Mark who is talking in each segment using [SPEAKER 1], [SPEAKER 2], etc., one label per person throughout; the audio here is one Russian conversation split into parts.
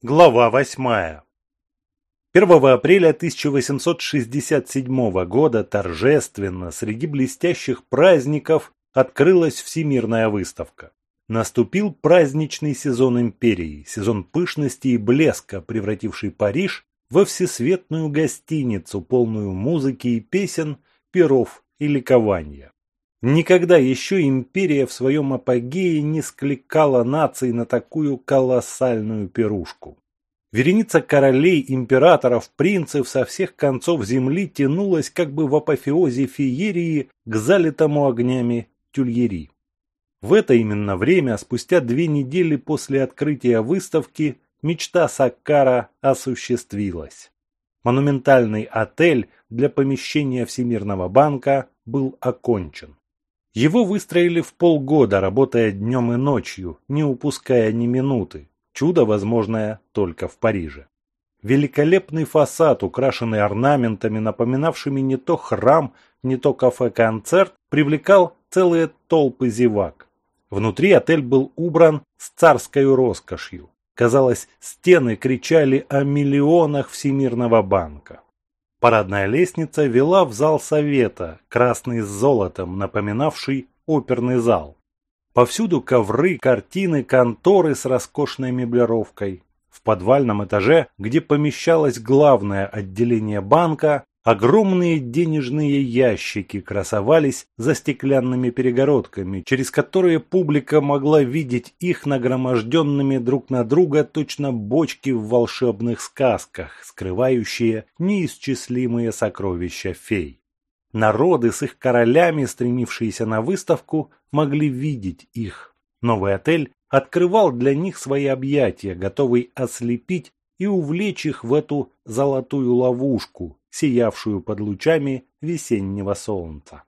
[SPEAKER 1] Глава восьмая. 1 апреля 1867 года торжественно среди блестящих праздников открылась Всемирная выставка. Наступил праздничный сезон империи, сезон пышности и блеска, превративший Париж во всесветную гостиницу, полную музыки и песен, перов и ликования. Никогда еще империя в своем апогее не скликала наций на такую колоссальную пирушку. Вереница королей, императоров, принцев со всех концов земли тянулась как бы в апофеозе феерии к залитому огнями тюльери. В это именно время, спустя две недели после открытия выставки, мечта Саккара осуществилась. Монументальный отель для помещения Всемирного банка был окончен. Его выстроили в полгода, работая днем и ночью, не упуская ни минуты. Чудо, возможное, только в Париже. Великолепный фасад, украшенный орнаментами, напоминавшими не то храм, не то кафе-концерт, привлекал целые толпы зевак. Внутри отель был убран с царской роскошью. Казалось, стены кричали о миллионах Всемирного банка. Парадная лестница вела в зал совета, красный с золотом, напоминавший оперный зал. Повсюду ковры, картины, конторы с роскошной меблировкой. В подвальном этаже, где помещалось главное отделение банка, Огромные денежные ящики красовались за стеклянными перегородками, через которые публика могла видеть их нагроможденными друг на друга точно бочки в волшебных сказках, скрывающие неисчислимые сокровища фей. Народы с их королями, стремившиеся на выставку, могли видеть их. Новый отель открывал для них свои объятия, готовый ослепить и увлечь их в эту золотую ловушку, сиявшую под лучами весеннего солнца.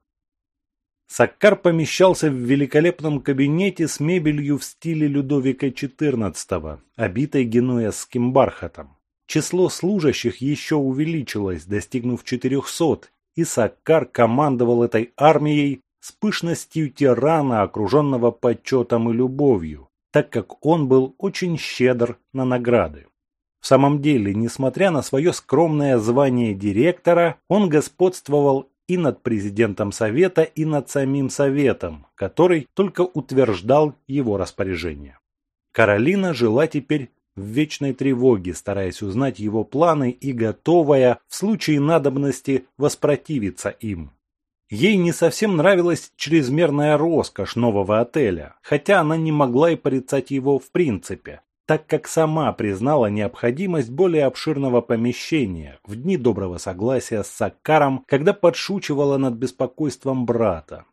[SPEAKER 1] Саккар помещался в великолепном кабинете с мебелью в стиле Людовика XIV, обитой генуэзским бархатом. Число служащих еще увеличилось, достигнув 400, и Саккар командовал этой армией с пышностью тирана, окруженного почетом и любовью, так как он был очень щедр на награды. В самом деле, несмотря на свое скромное звание директора, он господствовал и над президентом Совета, и над самим Советом, который только утверждал его распоряжение. Каролина жила теперь в вечной тревоге, стараясь узнать его планы и готовая в случае надобности воспротивиться им. Ей не совсем нравилась чрезмерная роскошь нового отеля, хотя она не могла и порицать его в принципе так как сама признала необходимость более обширного помещения в дни доброго согласия с Саккаром, когда подшучивала над беспокойством брата.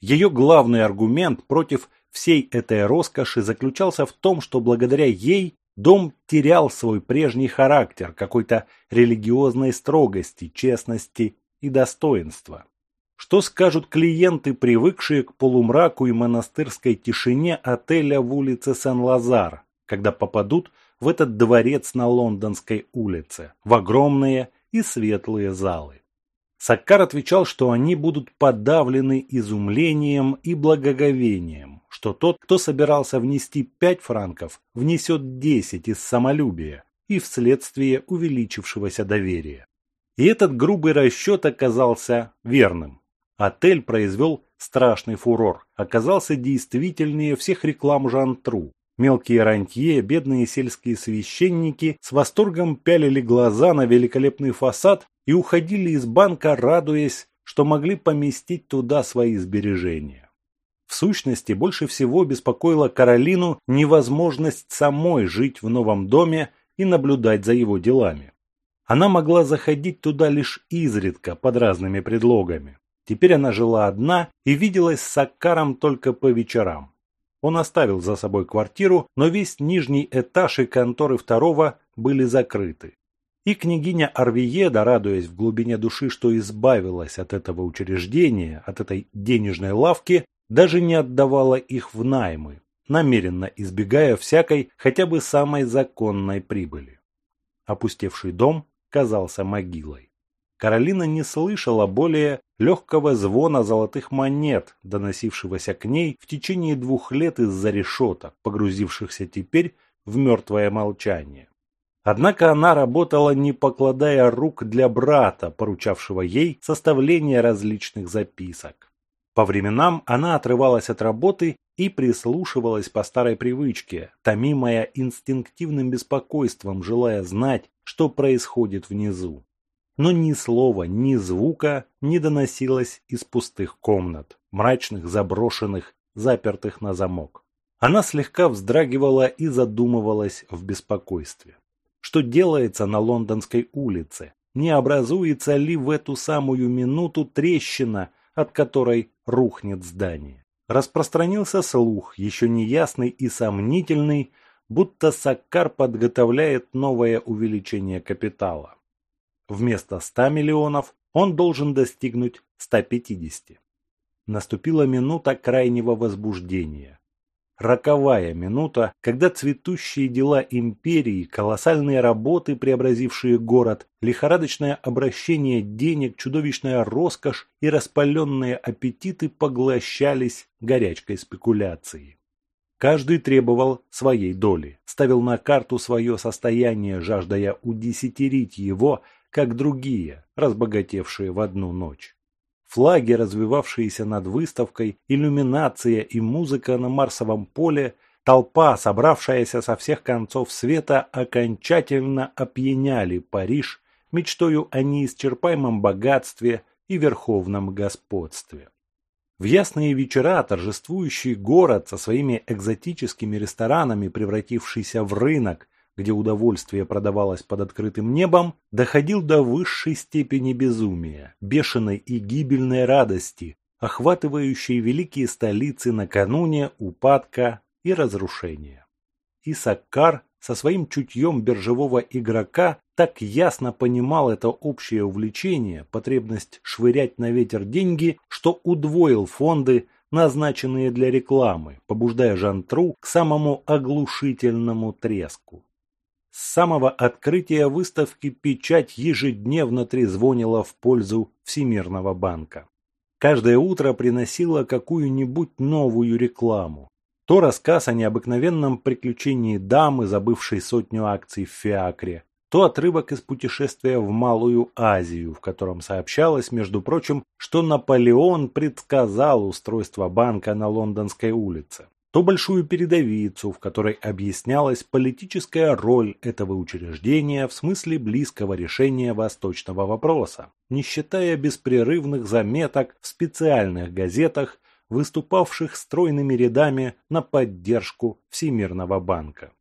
[SPEAKER 1] Ее главный аргумент против всей этой роскоши заключался в том, что благодаря ей дом терял свой прежний характер какой-то религиозной строгости, честности и достоинства. Что скажут клиенты, привыкшие к полумраку и монастырской тишине отеля в улице Сен-Лазар, когда попадут в этот дворец на Лондонской улице, в огромные и светлые залы. Саккар отвечал, что они будут подавлены изумлением и благоговением, что тот, кто собирался внести пять франков, внесет десять из самолюбия и вследствие увеличившегося доверия. И этот грубый расчет оказался верным. Отель произвел страшный фурор, оказался действительнее всех реклам Жан-Тру, Мелкие рантье, бедные сельские священники с восторгом пялили глаза на великолепный фасад и уходили из банка, радуясь, что могли поместить туда свои сбережения. В сущности, больше всего беспокоила Каролину невозможность самой жить в новом доме и наблюдать за его делами. Она могла заходить туда лишь изредка, под разными предлогами. Теперь она жила одна и виделась с Саккаром только по вечерам. Он оставил за собой квартиру, но весь нижний этаж и конторы второго были закрыты. И княгиня Арвиеда, радуясь в глубине души, что избавилась от этого учреждения, от этой денежной лавки, даже не отдавала их в наймы, намеренно избегая всякой, хотя бы самой законной прибыли. Опустевший дом казался могилой. Каролина не слышала более легкого звона золотых монет, доносившегося к ней в течение двух лет из-за решеток, погрузившихся теперь в мертвое молчание. Однако она работала не покладая рук для брата, поручавшего ей составление различных записок. По временам она отрывалась от работы и прислушивалась по старой привычке, томимая инстинктивным беспокойством, желая знать, что происходит внизу. Но ни слова, ни звука не доносилось из пустых комнат, мрачных, заброшенных, запертых на замок. Она слегка вздрагивала и задумывалась в беспокойстве что делается на лондонской улице, не образуется ли в эту самую минуту трещина, от которой рухнет здание. Распространился слух, еще неясный и сомнительный, будто Саккар подготовляет новое увеличение капитала. Вместо 100 миллионов он должен достигнуть 150. Наступила минута крайнего возбуждения роковая минута, когда цветущие дела империи, колоссальные работы, преобразившие город, лихорадочное обращение денег, чудовищная роскошь и распаленные аппетиты поглощались горячкой спекуляции. Каждый требовал своей доли, ставил на карту свое состояние, жаждая удесятерить его, как другие, разбогатевшие в одну ночь. Флаги, развивавшиеся над выставкой, иллюминация и музыка на Марсовом поле, толпа, собравшаяся со всех концов света, окончательно опьяняли Париж мечтою о неисчерпаемом богатстве и верховном господстве. В ясные вечера торжествующий город со своими экзотическими ресторанами, превратившийся в рынок, где удовольствие продавалось под открытым небом, доходил до высшей степени безумия, бешеной и гибельной радости, охватывающей великие столицы накануне упадка и разрушения. И Саккар со своим чутьем биржевого игрока так ясно понимал это общее увлечение, потребность швырять на ветер деньги, что удвоил фонды, назначенные для рекламы, побуждая Жантру к самому оглушительному треску. С самого открытия выставки печать ежедневно трезвонила в пользу Всемирного банка. Каждое утро приносила какую-нибудь новую рекламу. То рассказ о необыкновенном приключении дамы, забывшей сотню акций в Фиакре, то отрывок из путешествия в Малую Азию, в котором сообщалось, между прочим, что Наполеон предсказал устройство банка на Лондонской улице то большую передовицу, в которой объяснялась политическая роль этого учреждения в смысле близкого решения восточного вопроса, не считая беспрерывных заметок в специальных газетах, выступавших стройными рядами на поддержку Всемирного банка.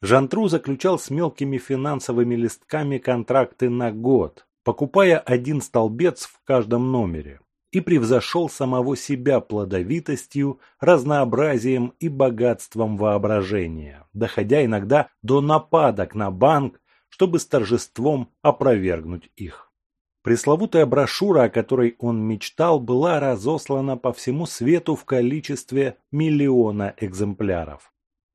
[SPEAKER 1] Жантру заключал с мелкими финансовыми листками контракты на год, покупая один столбец в каждом номере и превзошел самого себя плодовитостью, разнообразием и богатством воображения, доходя иногда до нападок на банк, чтобы с торжеством опровергнуть их. Пресловутая брошюра, о которой он мечтал, была разослана по всему свету в количестве миллиона экземпляров.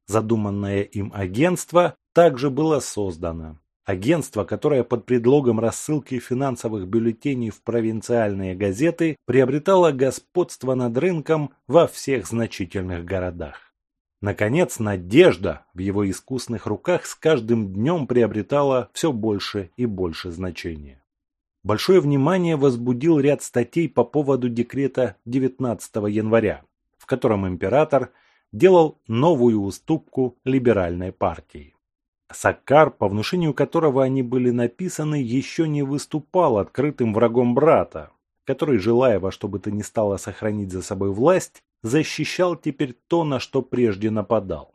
[SPEAKER 1] Задуманное им агентство также было создано. Агентство, которое под предлогом рассылки финансовых бюллетеней в провинциальные газеты приобретало господство над рынком во всех значительных городах. Наконец, надежда в его искусных руках с каждым днем приобретала все больше и больше значения. Большое внимание возбудил ряд статей по поводу декрета 19 января, в котором император делал новую уступку либеральной партии. Саккар, по внушению которого они были написаны, еще не выступал открытым врагом брата, который, желая во что бы то ни стало сохранить за собой власть, защищал теперь то, на что прежде нападал.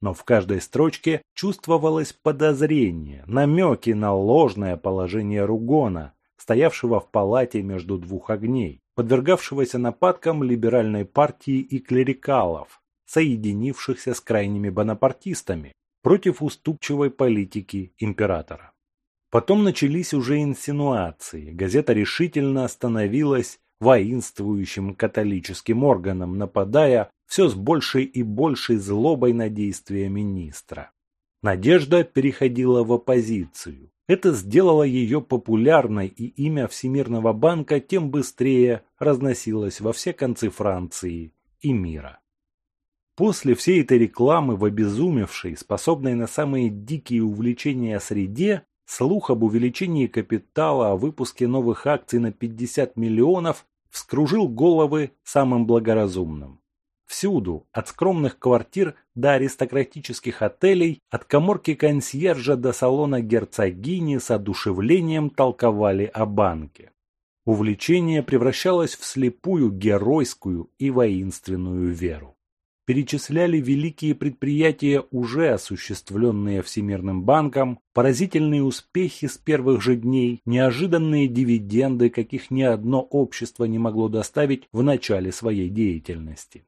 [SPEAKER 1] Но в каждой строчке чувствовалось подозрение, намеки на ложное положение Ругона, стоявшего в палате между двух огней, подвергавшегося нападкам либеральной партии и клерикалов, соединившихся с крайними бонапартистами, против уступчивой политики императора. Потом начались уже инсинуации. Газета решительно остановилась воинствующим католическим органом, нападая все с большей и большей злобой на действия министра. Надежда переходила в оппозицию. Это сделало ее популярной, и имя Всемирного банка тем быстрее разносилось во все концы Франции и мира. После всей этой рекламы в обезумевшей, способной на самые дикие увлечения среде, слух об увеличении капитала, о выпуске новых акций на 50 миллионов вскружил головы самым благоразумным. Всюду, от скромных квартир до аристократических отелей, от коморки консьержа до салона герцогини с одушевлением толковали о банке. Увлечение превращалось в слепую, геройскую и воинственную веру перечисляли великие предприятия, уже осуществленные Всемирным банком, поразительные успехи с первых же дней, неожиданные дивиденды, каких ни одно общество не могло доставить в начале своей деятельности.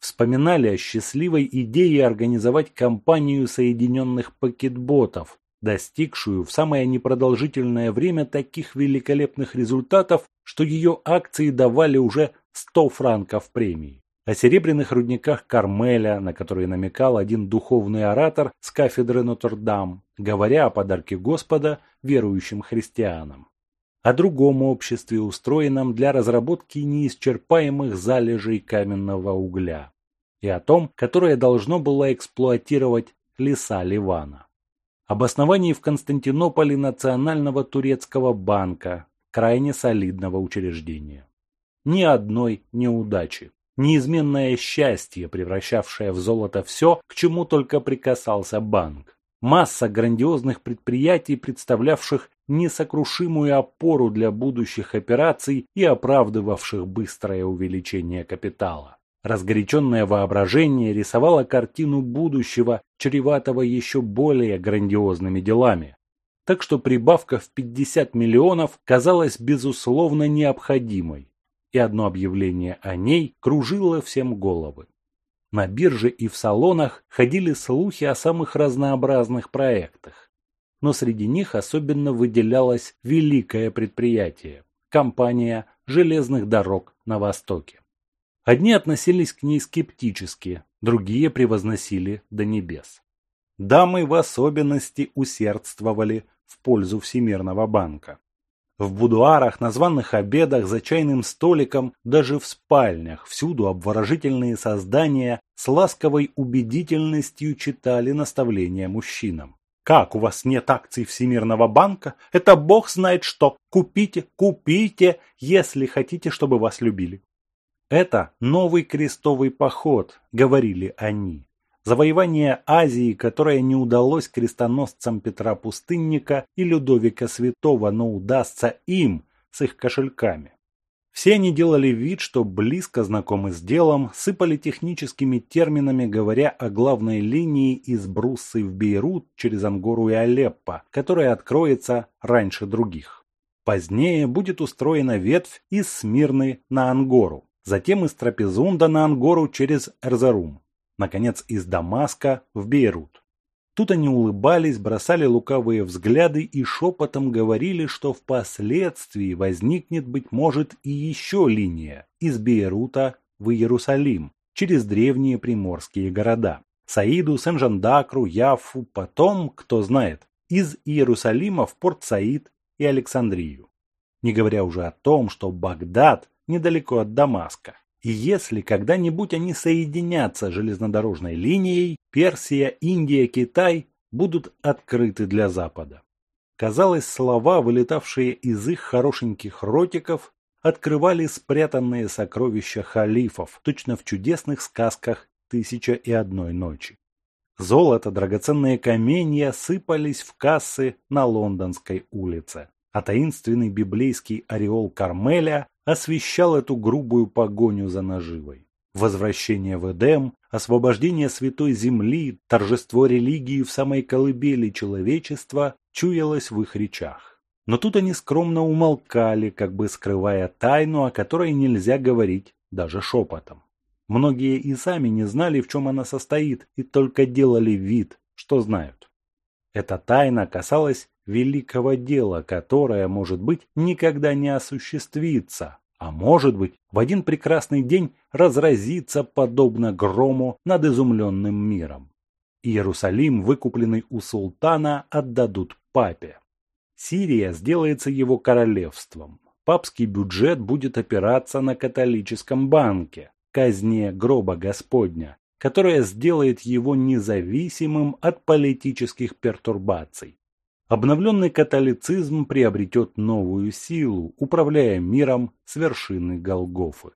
[SPEAKER 1] Вспоминали о счастливой идее организовать компанию соединенных пакетботов, достигшую в самое непродолжительное время таких великолепных результатов, что ее акции давали уже 100 франков премии о серебряных рудниках Кармеля, на которые намекал один духовный оратор с кафедры Нотр-Дам, говоря о подарке Господа верующим христианам. О другом обществе, устроенном для разработки неисчерпаемых залежей каменного угля. И о том, которое должно было эксплуатировать леса Ливана. Об основании в Константинополе Национального турецкого банка, крайне солидного учреждения. Ни одной неудачи неизменное счастье, превращавшее в золото все, к чему только прикасался банк. Масса грандиозных предприятий, представлявших несокрушимую опору для будущих операций и оправдывавших быстрое увеличение капитала. Разгоряченное воображение рисовало картину будущего, чреватого еще более грандиозными делами. Так что прибавка в 50 миллионов казалась безусловно необходимой и одно объявление о ней кружило всем головы. На бирже и в салонах ходили слухи о самых разнообразных проектах. Но среди них особенно выделялось великое предприятие – компания железных дорог на Востоке. Одни относились к ней скептически, другие превозносили до небес. Дамы в особенности усердствовали в пользу Всемирного банка. В будуарах, на званых обедах, за чайным столиком, даже в спальнях, всюду обворожительные создания с ласковой убедительностью читали наставления мужчинам. Как у вас нет акций Всемирного банка? Это бог знает что. Купите, купите, если хотите, чтобы вас любили. Это новый крестовый поход, говорили они завоевание Азии, которое не удалось крестоносцам Петра Пустынника и Людовика Святого, но удастся им с их кошельками. Все они делали вид, что близко знакомы с делом, сыпали техническими терминами, говоря о главной линии из Бруссы в Бейрут через Ангору и Алеппо, которая откроется раньше других. Позднее будет устроена ветвь из Смирны на Ангору, затем из Трапезунда на Ангору через Эрзарум наконец, из Дамаска в Бейрут. Тут они улыбались, бросали лукавые взгляды и шепотом говорили, что впоследствии возникнет, быть может, и еще линия из Бейрута в Иерусалим через древние приморские города. Саиду, Сен-Жандакру, Яфу, потом, кто знает, из Иерусалима в Порт-Саид и Александрию. Не говоря уже о том, что Багдад недалеко от Дамаска. И если когда-нибудь они соединятся железнодорожной линией, Персия, Индия, Китай будут открыты для Запада. Казалось, слова, вылетавшие из их хорошеньких ротиков, открывали спрятанные сокровища халифов, точно в чудесных сказках «Тысяча и одной ночи». Золото, драгоценные каменья сыпались в кассы на Лондонской улице, а таинственный библейский ореол Кармеля освещал эту грубую погоню за наживой. Возвращение в Эдем, освобождение святой земли, торжество религии в самой колыбели человечества чуялось в их речах. Но тут они скромно умолкали, как бы скрывая тайну, о которой нельзя говорить даже шепотом. Многие и сами не знали, в чем она состоит, и только делали вид, что знают. Эта тайна касалась великого дела, которое, может быть, никогда не осуществится, а может быть, в один прекрасный день разразится подобно грому над изумленным миром. Иерусалим, выкупленный у султана, отдадут папе. Сирия сделается его королевством. Папский бюджет будет опираться на католическом банке, казне гроба Господня, которая сделает его независимым от политических пертурбаций. Обновленный католицизм приобретет новую силу, управляя миром с вершины Голгофы.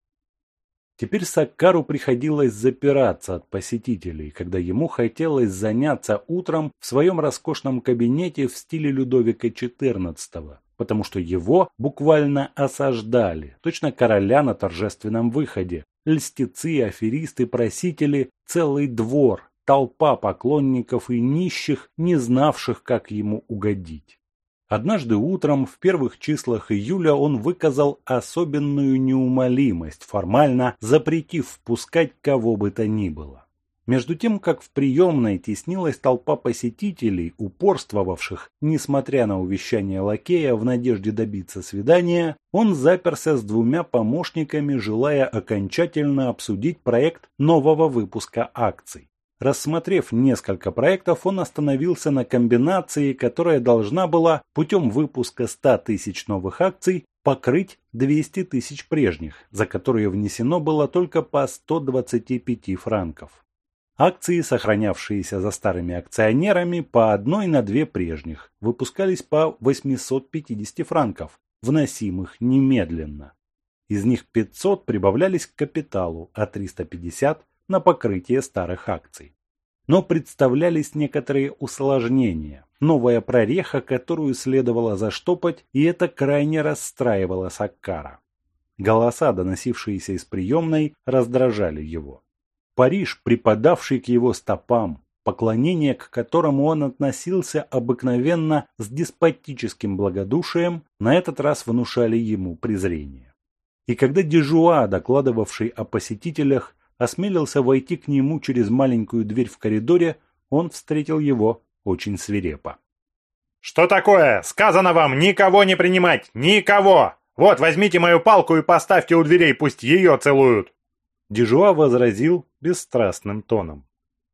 [SPEAKER 1] Теперь Саккару приходилось запираться от посетителей, когда ему хотелось заняться утром в своем роскошном кабинете в стиле Людовика XIV, потому что его буквально осаждали, точно короля на торжественном выходе. Льстецы, аферисты, просители, целый двор, толпа поклонников и нищих, не знавших, как ему угодить. Однажды утром, в первых числах июля, он выказал особенную неумолимость, формально запретив впускать кого бы то ни было. Между тем, как в приемной теснилась толпа посетителей, упорствовавших, несмотря на увещание лакея в надежде добиться свидания, он заперся с двумя помощниками, желая окончательно обсудить проект нового выпуска акций. Рассмотрев несколько проектов, он остановился на комбинации, которая должна была путем выпуска 100 тысяч новых акций покрыть 200 тысяч прежних, за которые внесено было только по 125 франков. Акции, сохранявшиеся за старыми акционерами, по одной на две прежних, выпускались по 850 франков, вносимых немедленно. Из них 500 прибавлялись к капиталу, а 350 на покрытие старых акций. Но представлялись некоторые усложнения, новая прореха, которую следовало заштопать, и это крайне расстраивало Саккара. Голоса, доносившиеся из приемной, раздражали его. Париж, припадавший к его стопам, поклонение к которому он относился обыкновенно с деспотическим благодушием, на этот раз внушали ему презрение. И когда Дежуа, докладывавший о посетителях, осмелился войти к нему через маленькую дверь в коридоре, он встретил его очень свирепо.
[SPEAKER 2] «Что такое? Сказано вам никого не принимать! Никого! Вот, возьмите мою палку и поставьте у дверей, пусть ее целуют!»
[SPEAKER 1] Дежуа возразил бесстрастным тоном.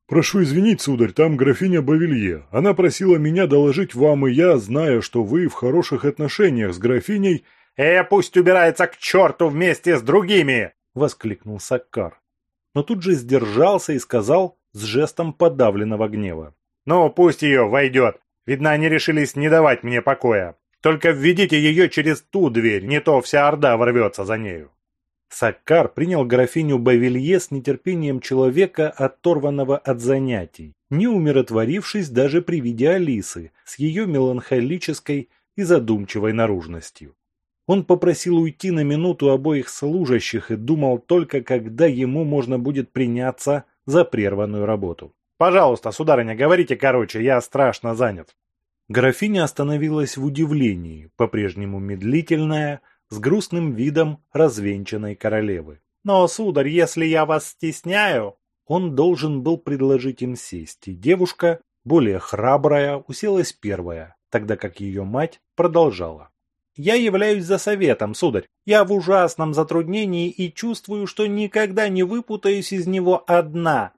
[SPEAKER 3] «Прошу извинить, сударь, там графиня Бавилье. Она просила меня доложить вам, и я, зная, что вы в хороших отношениях с графиней...»
[SPEAKER 2] «Э, пусть убирается к черту вместе с другими!»
[SPEAKER 1] — воскликнул Саккар но тут же сдержался и сказал с жестом подавленного гнева.
[SPEAKER 2] «Ну, пусть ее войдет. Видно, они решились не давать мне покоя. Только введите ее через ту дверь, не то вся орда ворвется за нею».
[SPEAKER 1] Саккар принял графиню Бавилье с нетерпением человека, оторванного от занятий, не умиротворившись даже при виде Алисы с ее меланхолической и задумчивой наружностью. Он попросил уйти на минуту обоих служащих и думал только, когда ему можно будет приняться за прерванную работу.
[SPEAKER 2] «Пожалуйста, сударыня, говорите короче, я страшно занят».
[SPEAKER 1] Графиня остановилась в удивлении, по-прежнему медлительная, с грустным видом развенчанной королевы.
[SPEAKER 2] «Но, сударь, если я вас стесняю...»
[SPEAKER 1] Он должен был предложить им сесть, и девушка, более храбрая, уселась первая, тогда как ее мать продолжала.
[SPEAKER 2] Я являюсь за советом, сударь. Я в ужасном затруднении и чувствую, что никогда не выпутаюсь из него одна.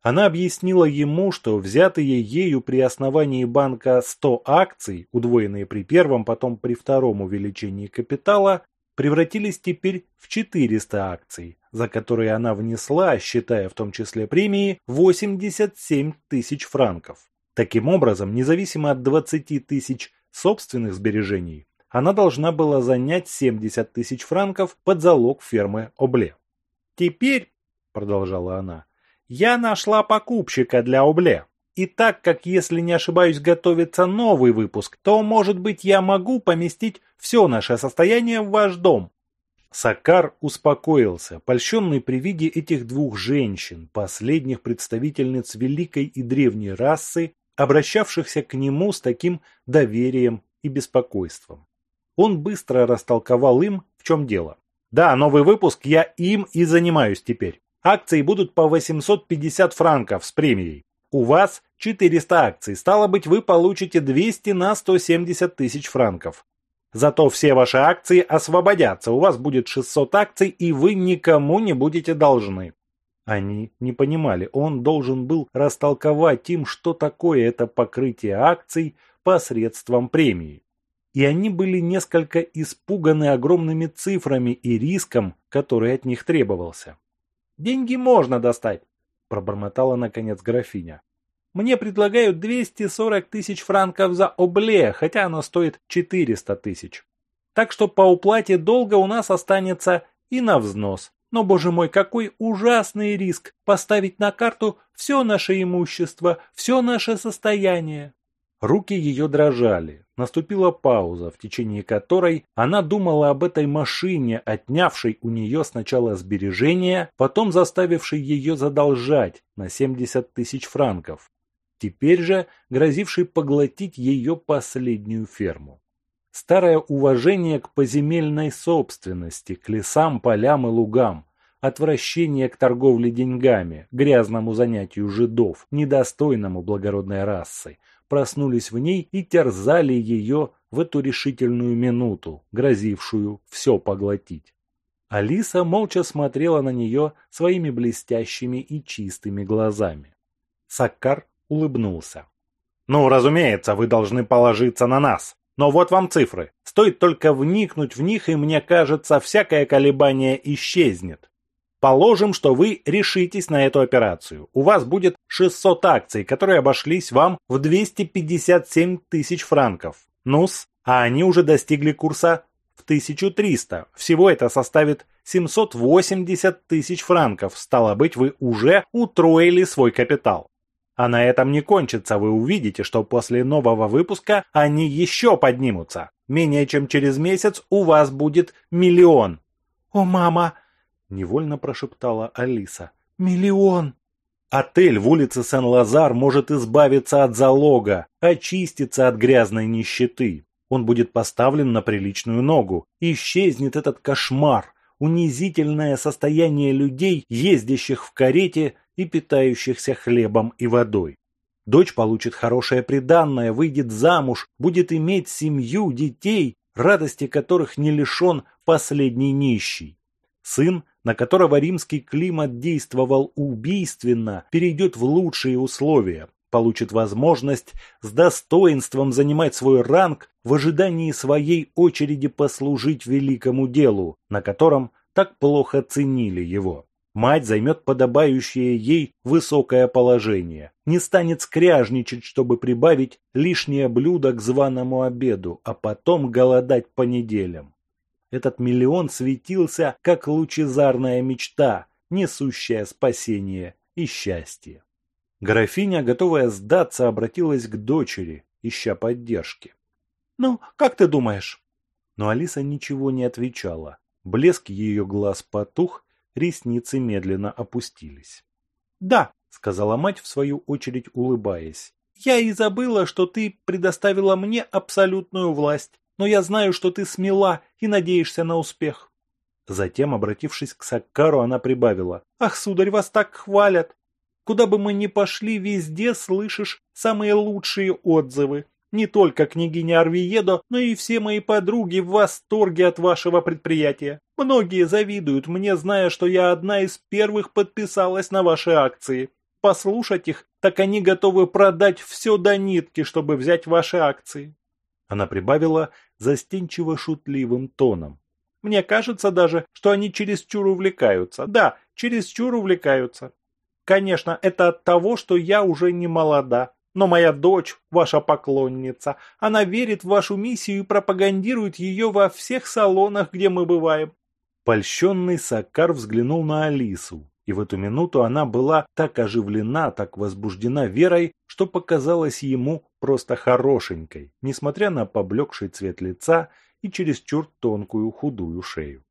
[SPEAKER 1] Она объяснила ему, что взятые ею при основании банка 100 акций, удвоенные при первом, потом при втором увеличении капитала, превратились теперь в 400 акций, за которые она внесла, считая в том числе премии, 87 тысяч франков. Таким образом, независимо от 20 тысяч собственных сбережений, она должна была занять 70 тысяч франков под залог фермы Обле.
[SPEAKER 2] «Теперь», — продолжала она, — «я нашла покупщика для Обле. И так как, если не ошибаюсь, готовится новый выпуск, то, может быть, я могу поместить все наше состояние в ваш дом».
[SPEAKER 1] Сакар успокоился, польщенный при виде этих двух женщин, последних представительниц великой и древней расы, обращавшихся к нему с таким доверием и беспокойством. Он быстро растолковал им, в чем дело. Да, новый выпуск, я им и занимаюсь теперь. Акции будут по 850 франков с премией. У вас 400 акций, стало быть, вы получите 200 на 170 тысяч франков. Зато все ваши акции освободятся, у вас будет 600 акций, и вы никому не будете должны. Они не понимали, он должен был растолковать им, что такое это покрытие акций посредством премии и они были несколько испуганы огромными цифрами и риском, который от них требовался.
[SPEAKER 2] «Деньги можно достать», пробормотала наконец графиня. Мне предлагают 240 тысяч франков за обле, хотя оно стоит 400 тысяч. Так что по уплате долга у нас останется и на взнос. Но, боже мой, какой ужасный риск поставить на карту все наше имущество, все наше состояние. Руки ее дрожали. Наступила пауза, в течение которой она думала об этой машине, отнявшей у нее сначала сбережения, потом заставившей ее задолжать на 70 тысяч франков. Теперь же грозившей поглотить ее последнюю ферму. Старое уважение к поземельной собственности, к лесам, полям и лугам, отвращение к торговле деньгами, грязному занятию жидов, недостойному благородной расы – проснулись в ней и терзали ее в эту решительную минуту, грозившую все поглотить. Алиса молча смотрела на нее своими блестящими и чистыми глазами. Саккар улыбнулся. «Ну, разумеется, вы должны положиться на нас. Но вот вам цифры. Стоит только вникнуть в них, и мне кажется, всякое колебание исчезнет. Положим, что вы решитесь на эту операцию. У вас будет 600 акций, которые обошлись вам в 257 тысяч франков. Нус, а они уже достигли курса в 1300. Всего это составит 780 тысяч франков. Стало быть, вы уже утроили свой капитал. А на этом не кончится, вы увидите, что после нового выпуска они еще поднимутся. Менее чем через месяц у вас будет миллион. «О, мама, невольно прошептала Алиса. «Миллион!» Отель в улице Сен-Лазар может избавиться от залога, очиститься от грязной нищеты. Он будет поставлен на приличную ногу. Исчезнет этот кошмар, унизительное состояние людей, ездящих в карете и питающихся хлебом и водой. Дочь получит хорошее приданное, выйдет замуж, будет иметь семью, детей, радости которых не лишен последний нищий. Сын на которого римский климат действовал убийственно, перейдет в лучшие условия, получит возможность с достоинством занимать свой ранг в ожидании своей очереди послужить великому делу, на котором так плохо ценили его. Мать займет подобающее ей высокое положение, не станет скряжничать, чтобы прибавить лишнее блюдо к званому обеду, а потом голодать по неделям. Этот миллион светился, как лучезарная мечта, несущая спасение и счастье. Графиня, готовая сдаться, обратилась к дочери, ища поддержки. «Ну, как ты думаешь?» Но Алиса ничего не отвечала. Блеск ее глаз потух, ресницы медленно опустились. «Да», — сказала мать, в свою очередь улыбаясь. «Я и забыла, что ты предоставила мне абсолютную власть но я знаю, что ты смела и надеешься на успех. Затем, обратившись к Саккару, она прибавила. «Ах, сударь, вас так хвалят! Куда бы мы ни пошли, везде слышишь самые лучшие отзывы. Не только княгиня Арвиедо, но и все мои подруги в восторге от вашего предприятия. Многие завидуют мне, зная, что я одна из первых подписалась на ваши акции. Послушать их, так они готовы продать все до нитки, чтобы взять ваши акции. Она прибавила застенчиво шутливым тоном. Мне кажется даже, что они чересчур увлекаются. Да, чересчур увлекаются. Конечно, это от того, что я уже не молода. Но моя дочь, ваша поклонница, она верит в вашу миссию и пропагандирует ее во всех салонах, где мы бываем. Польщенный Саккар взглянул на Алису, и в эту минуту она была так оживлена, так возбуждена верой, что показалась ему просто хорошенькой, несмотря на поблекший цвет лица и чересчур тонкую худую шею.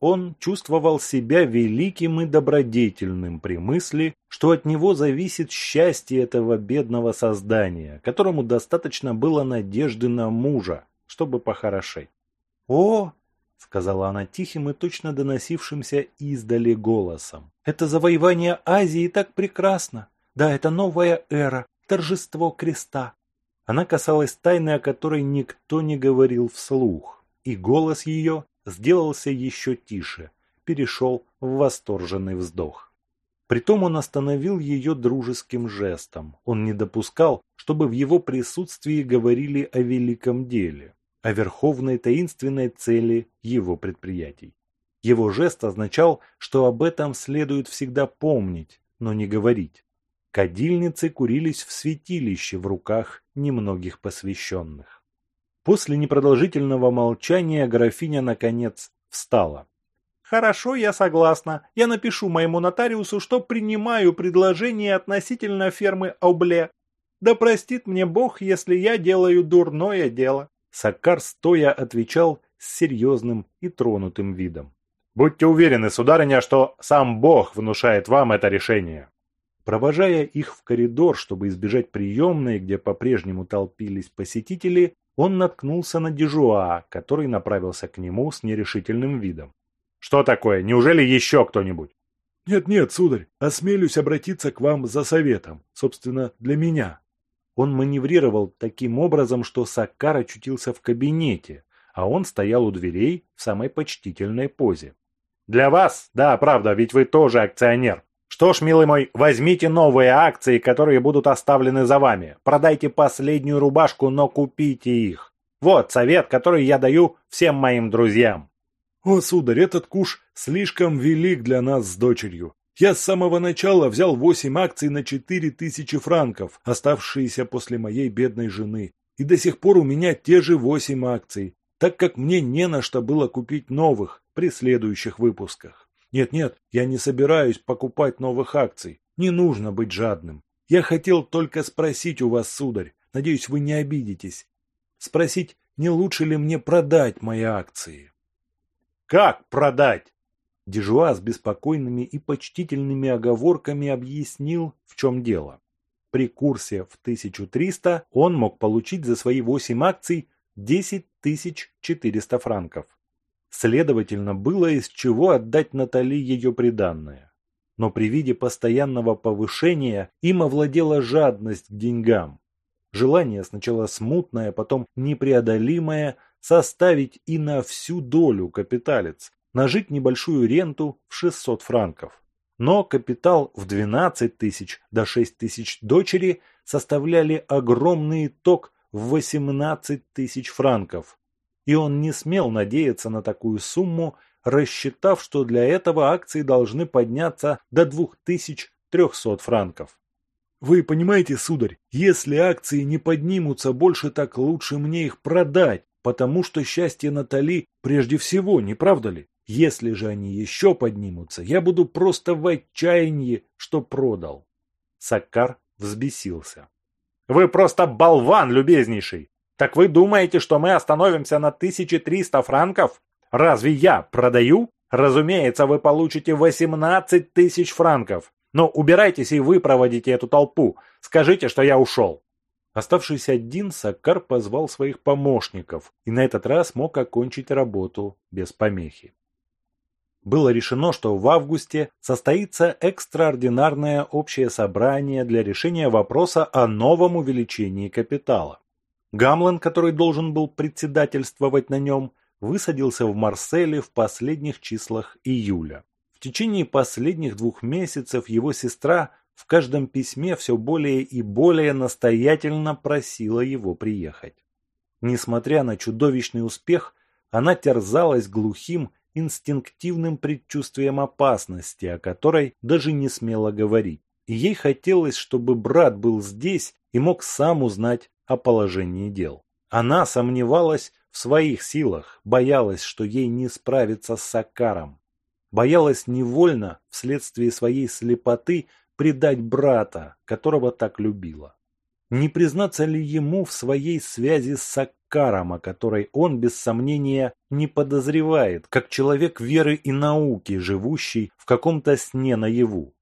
[SPEAKER 2] Он чувствовал себя великим и добродетельным при мысли, что от него зависит счастье этого бедного создания, которому достаточно было надежды на мужа, чтобы похорошеть. «О, — сказала она тихим и точно доносившимся издали голосом. «Это завоевание Азии так прекрасно! Да, это новая эра, торжество креста!» Она касалась тайны, о которой никто не говорил вслух, и голос ее сделался еще тише, перешел в восторженный вздох. Притом он остановил ее дружеским жестом. Он не допускал, чтобы в его присутствии говорили о великом деле о верховной таинственной цели его предприятий. Его жест означал, что об этом следует всегда помнить,
[SPEAKER 1] но не говорить. Кадильницы курились в святилище в руках немногих посвященных. После непродолжительного молчания графиня, наконец, встала.
[SPEAKER 2] «Хорошо, я согласна. Я напишу моему нотариусу, что принимаю предложение относительно фермы Аубле. Да простит мне Бог, если я делаю дурное дело».
[SPEAKER 1] Саккар стоя отвечал с серьезным и тронутым видом. «Будьте уверены, сударыня, что сам Бог внушает вам это решение». Провожая их в коридор, чтобы избежать приемной, где по-прежнему толпились посетители, он наткнулся на Дежуа, который направился к нему с нерешительным видом. «Что такое? Неужели еще кто-нибудь?»
[SPEAKER 3] «Нет-нет, сударь, осмелюсь обратиться к вам за советом, собственно, для меня».
[SPEAKER 1] Он маневрировал таким образом, что Саккар очутился в кабинете, а он стоял у дверей в самой почтительной позе. «Для вас? Да, правда, ведь вы тоже акционер. Что ж, милый мой, возьмите новые акции, которые будут оставлены за вами. Продайте последнюю рубашку, но купите их. Вот совет, который я даю всем моим друзьям.
[SPEAKER 3] О, сударь, этот куш слишком велик для нас с дочерью. Я с самого начала взял восемь акций на четыре тысячи франков, оставшиеся после моей бедной жены. И до сих пор у меня те же восемь акций, так как мне не на что было купить новых при следующих выпусках. Нет-нет, я не собираюсь покупать новых акций. Не нужно быть жадным. Я хотел только спросить у вас, сударь, надеюсь, вы не обидитесь. Спросить, не лучше ли мне продать мои акции?
[SPEAKER 1] Как продать? Дежуа с беспокойными и почтительными оговорками объяснил, в чем дело. При курсе в 1300 он мог получить за свои 8 акций 10 400 франков. Следовательно, было из чего отдать Натали ее приданное. Но при виде постоянного повышения им овладела жадность к деньгам. Желание сначала смутное, потом непреодолимое составить и на всю долю капиталец, нажить небольшую ренту в 600 франков. Но капитал в 12 тысяч до 6 тысяч дочери составляли огромный итог в 18 тысяч франков, и он не смел надеяться на такую сумму, рассчитав, что для этого акции должны подняться до 2300 франков.
[SPEAKER 3] Вы понимаете, сударь, если акции не поднимутся больше, так лучше мне их продать, потому что счастье Натали прежде всего, не правда ли? Если же они еще поднимутся, я буду просто в отчаянии, что продал.
[SPEAKER 1] Саккар взбесился. Вы просто болван, любезнейший! Так вы думаете, что мы остановимся на 1300 франков? Разве я продаю? Разумеется, вы получите 18 тысяч франков. Но убирайтесь и вы проводите эту толпу. Скажите, что я ушел. Оставшись один, Саккар позвал своих помощников и на этот раз мог окончить работу без помехи. Было решено, что в августе состоится экстраординарное общее собрание для решения вопроса о новом увеличении капитала. Гамлен, который должен был председательствовать на нем, высадился в Марселе в последних числах июля. В течение последних двух месяцев его сестра в каждом письме все более и более настоятельно просила его приехать. Несмотря на чудовищный успех, она терзалась глухим, инстинктивным предчувствием опасности, о которой даже не смела говорить. И ей хотелось, чтобы брат был здесь и мог сам узнать о положении дел. Она сомневалась в своих силах, боялась, что ей не справиться с Сакаром. Боялась невольно, вследствие своей слепоты, предать брата, которого так любила. Не признаться ли ему в своей связи с Саккаром, о которой он, без сомнения, не подозревает, как человек веры и науки, живущий в каком-то сне наяву?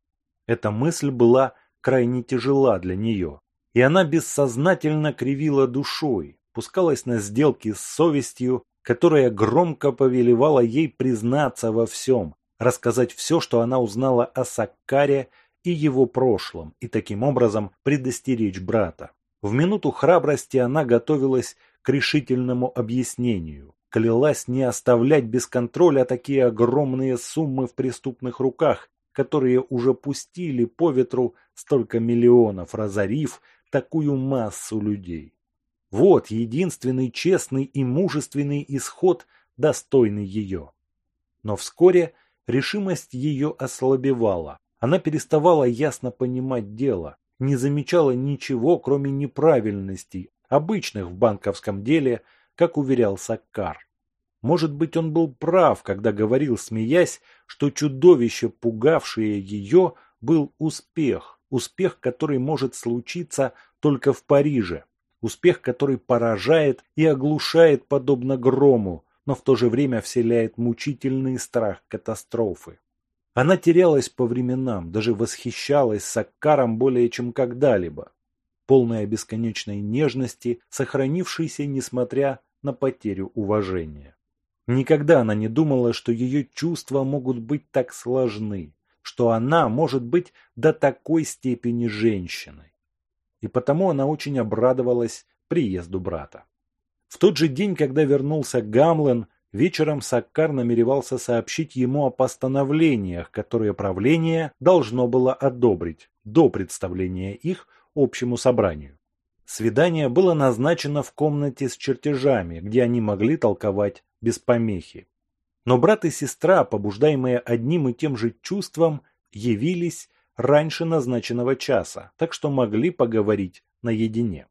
[SPEAKER 1] Эта мысль была крайне тяжела для нее и она бессознательно кривила душой, пускалась на сделки с совестью, которая громко повелевала ей признаться во всем, рассказать все, что она узнала о Саккаре и его прошлом, и таким образом предостеречь брата. В минуту храбрости она готовилась к решительному объяснению, клялась не оставлять без контроля такие огромные суммы в преступных руках, которые уже пустили по ветру столько миллионов, разорив такую массу людей. Вот единственный честный и мужественный исход, достойный ее. Но вскоре решимость ее ослабевала. Она переставала ясно понимать дело, не замечала ничего, кроме неправильностей, обычных в банковском деле, как уверял Саккар. Может быть, он был прав, когда говорил, смеясь, что чудовище, пугавшее ее, был успех, успех, который может случиться только в Париже, успех, который поражает и оглушает подобно грому, но в то же время вселяет мучительный страх катастрофы. Она терялась по временам, даже восхищалась Саккаром более чем когда-либо, полная бесконечной нежности, сохранившейся несмотря на потерю уважения. Никогда она не думала, что ее чувства могут быть так сложны, что она может быть до такой степени женщиной. И потому она очень обрадовалась приезду брата. В тот же день, когда вернулся Гамлен, вечером Саккар намеревался сообщить ему о постановлениях, которые правление должно было одобрить до представления их общему собранию. Свидание было назначено в комнате с чертежами, где они могли толковать без помехи. Но брат и сестра, побуждаемые одним и тем же чувством, явились раньше назначенного часа, так что могли поговорить наедине.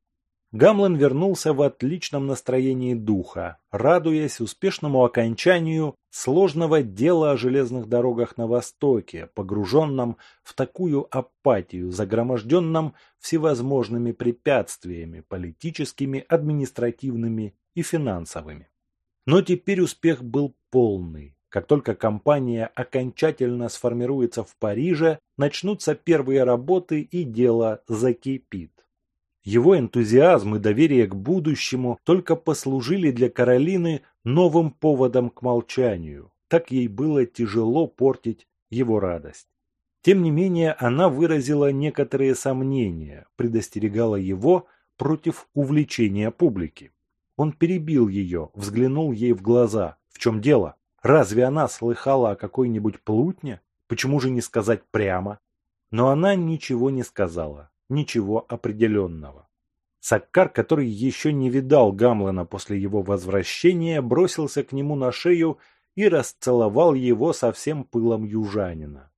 [SPEAKER 1] Гамлен вернулся в отличном настроении духа, радуясь успешному окончанию сложного дела о железных дорогах на Востоке, погруженном в такую апатию, загроможденном всевозможными препятствиями политическими, административными и финансовыми. Но теперь успех был полный. Как только компания окончательно сформируется в Париже, начнутся первые работы и дело закипит. Его энтузиазм и доверие к будущему только послужили для Каролины новым поводом к молчанию. Так ей было тяжело портить его радость. Тем не менее, она выразила некоторые сомнения, предостерегала его против увлечения публики. Он перебил ее, взглянул ей в глаза. В чем дело? Разве она слыхала о какой-нибудь плутне? Почему же не сказать прямо? Но она ничего не сказала, ничего определенного. Саккар, который еще не видал Гамлена после его возвращения, бросился к нему на шею и расцеловал его со всем пылом южанина.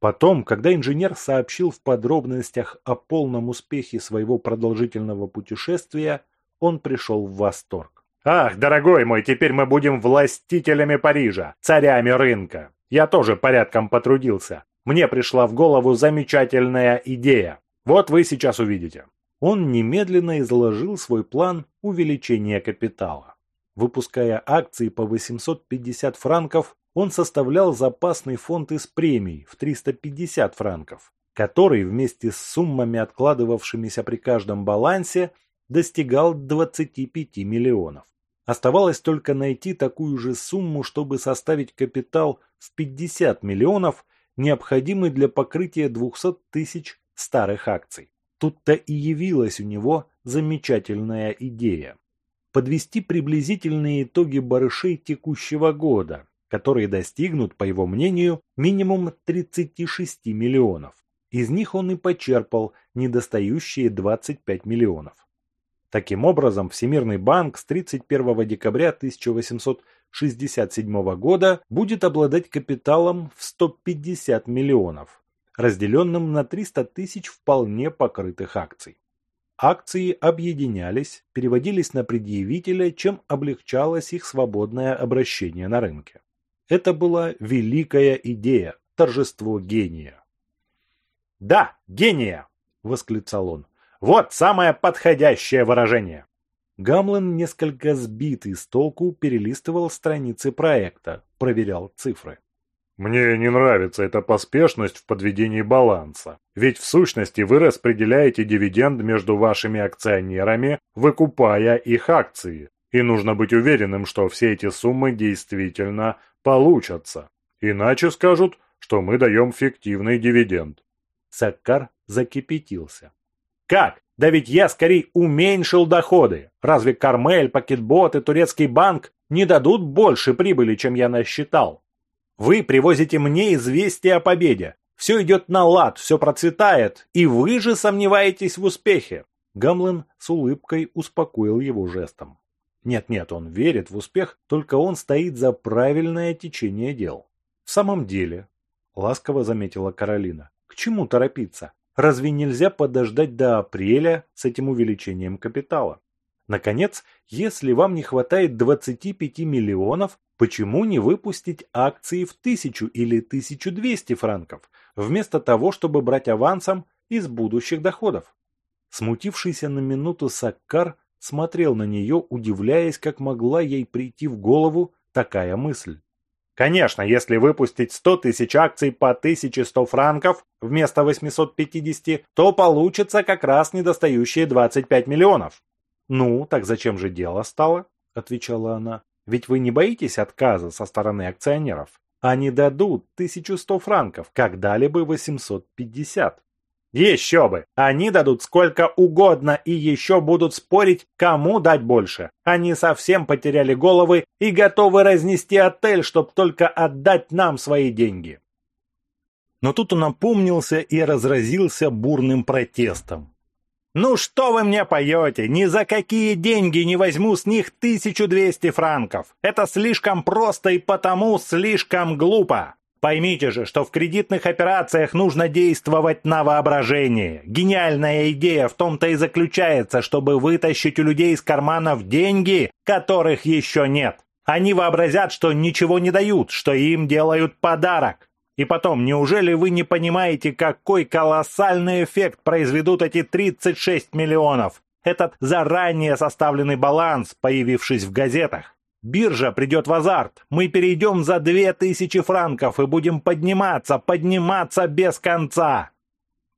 [SPEAKER 1] Потом, когда инженер сообщил в подробностях о полном успехе своего продолжительного путешествия, он пришел в восторг. «Ах, дорогой мой, теперь мы будем властителями Парижа, царями рынка. Я тоже порядком потрудился. Мне пришла в голову замечательная идея. Вот вы сейчас увидите». Он немедленно изложил свой план увеличения капитала. Выпуская акции по 850 франков, он составлял запасный фонд из премий в 350 франков, который вместе с суммами, откладывавшимися при каждом балансе, достигал 25 миллионов. Оставалось только найти такую же сумму, чтобы составить капитал в 50 миллионов, необходимый для покрытия 200 тысяч старых акций. Тут-то и явилась у него замечательная идея. Подвести приблизительные итоги барышей текущего года, которые достигнут, по его мнению, минимум 36 миллионов. Из них он и почерпал недостающие 25 миллионов. Таким образом, Всемирный банк с 31 декабря 1867 года будет обладать капиталом в 150 миллионов, разделенным на 300 тысяч вполне покрытых акций. Акции объединялись, переводились на предъявителя, чем облегчалось их свободное обращение на рынке. Это была великая идея, торжество гения. «Да, гения!» – восклицал он. Вот самое подходящее выражение. Гамлин, несколько сбитый с толку, перелистывал страницы проекта, проверял цифры.
[SPEAKER 3] Мне не нравится эта поспешность в подведении баланса. Ведь в сущности вы распределяете дивиденд между вашими акционерами, выкупая их акции. И нужно быть уверенным, что все эти суммы действительно получатся. Иначе скажут, что мы даем фиктивный дивиденд.
[SPEAKER 1] Саккар закипятился. Как? Да ведь я скорее уменьшил доходы. Разве Кармель, Пакетбот и Турецкий банк не дадут больше прибыли, чем я насчитал? Вы привозите мне известие о победе. Все идет на лад, все процветает, и вы же сомневаетесь в успехе. Гамлин с улыбкой успокоил его жестом. Нет-нет, он верит в успех, только он стоит за правильное течение дел. В самом деле, ласково заметила Каролина,
[SPEAKER 2] К чему торопиться? Разве нельзя подождать до апреля с этим увеличением капитала? Наконец, если вам не хватает 25 миллионов, почему не выпустить акции в 1000 или 1200 франков, вместо того, чтобы брать авансом из будущих доходов? Смутившийся на минуту Саккар смотрел на нее, удивляясь, как могла ей прийти в голову такая мысль. Конечно, если выпустить 100 тысяч акций по 1100 франков вместо 850, то получится как раз недостающие 25 миллионов. «Ну, так зачем же дело стало?» – отвечала она. «Ведь вы не боитесь отказа со стороны акционеров? Они дадут 1100 франков, как дали бы 850. Еще бы! Они дадут сколько угодно и еще будут спорить, кому дать больше. Они совсем потеряли головы и готовы разнести отель, чтобы только отдать нам свои деньги. Но тут он опомнился и разразился бурным протестом. «Ну что вы мне поете? Ни за какие деньги не возьму с них 1200 франков. Это слишком просто и потому слишком глупо. Поймите же, что в кредитных операциях нужно действовать на воображение. Гениальная идея в том-то и заключается, чтобы вытащить у людей из карманов деньги, которых еще нет. Они вообразят, что ничего не дают, что им делают подарок. И потом, неужели вы не понимаете, какой колоссальный эффект произведут эти 36 миллионов? Этот заранее составленный баланс, появившись в газетах. Биржа придет в азарт. Мы перейдем за две тысячи франков и будем подниматься, подниматься без конца.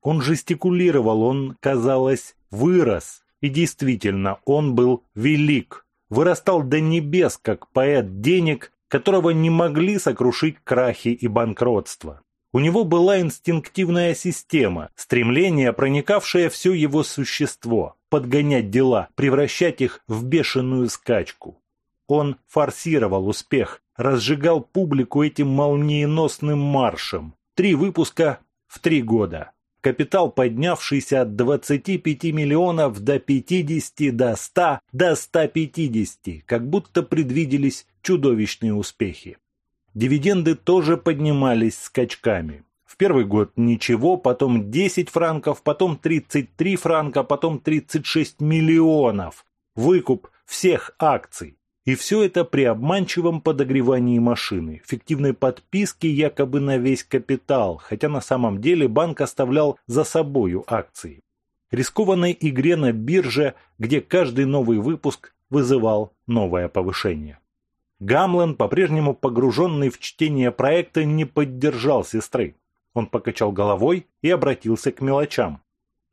[SPEAKER 2] Он жестикулировал, он, казалось, вырос. И действительно, он был велик. Вырастал до небес, как поэт денег, которого не могли сокрушить крахи и банкротство. У него была инстинктивная система, стремление, проникавшее все его существо, подгонять дела, превращать их в бешеную скачку. Он форсировал успех, разжигал публику этим молниеносным маршем. Три выпуска в три года. Капитал, поднявшийся от 25 миллионов до 50, до 100, до 150, как будто предвиделись чудовищные успехи. Дивиденды тоже поднимались скачками. В первый год ничего, потом 10 франков, потом 33 франка, потом 36 миллионов. Выкуп всех акций. И все это при обманчивом подогревании машины, фиктивной подписке якобы на весь капитал, хотя на самом деле банк оставлял за собою акции. Рискованной игре на бирже, где каждый новый выпуск вызывал новое повышение. Гамлен, по-прежнему погруженный в чтение проекта, не поддержал сестры. Он покачал головой и обратился к мелочам.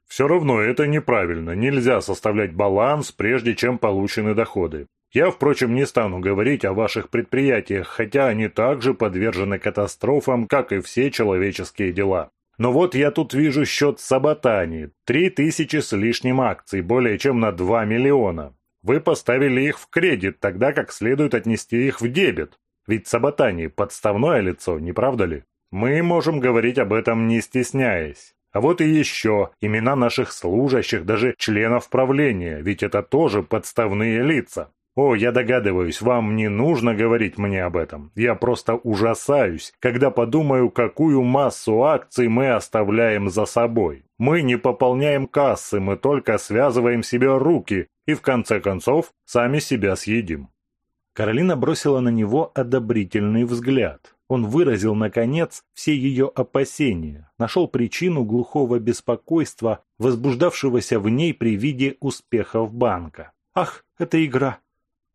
[SPEAKER 3] «Все равно это неправильно. Нельзя составлять баланс, прежде чем получены доходы. Я, впрочем, не стану говорить о ваших предприятиях, хотя они также подвержены катастрофам, как и все человеческие дела. Но вот я тут вижу счет Саботани. Три тысячи с лишним акций, более чем на 2 миллиона. Вы поставили их в кредит, тогда как следует отнести их в дебет. Ведь Саботани – подставное лицо, не правда ли? Мы можем говорить об этом не стесняясь. А вот и еще имена наших служащих, даже членов правления, ведь это тоже подставные лица. О, я догадываюсь, вам не нужно говорить мне об этом. Я просто ужасаюсь, когда подумаю, какую массу акций мы оставляем за собой. Мы не пополняем кассы, мы только связываем себе руки и в конце концов сами себя съедим.
[SPEAKER 2] Каролина бросила на него одобрительный взгляд. Он выразил, наконец, все ее опасения, нашел причину глухого беспокойства, возбуждавшегося в ней при виде успехов банка. «Ах, это игра!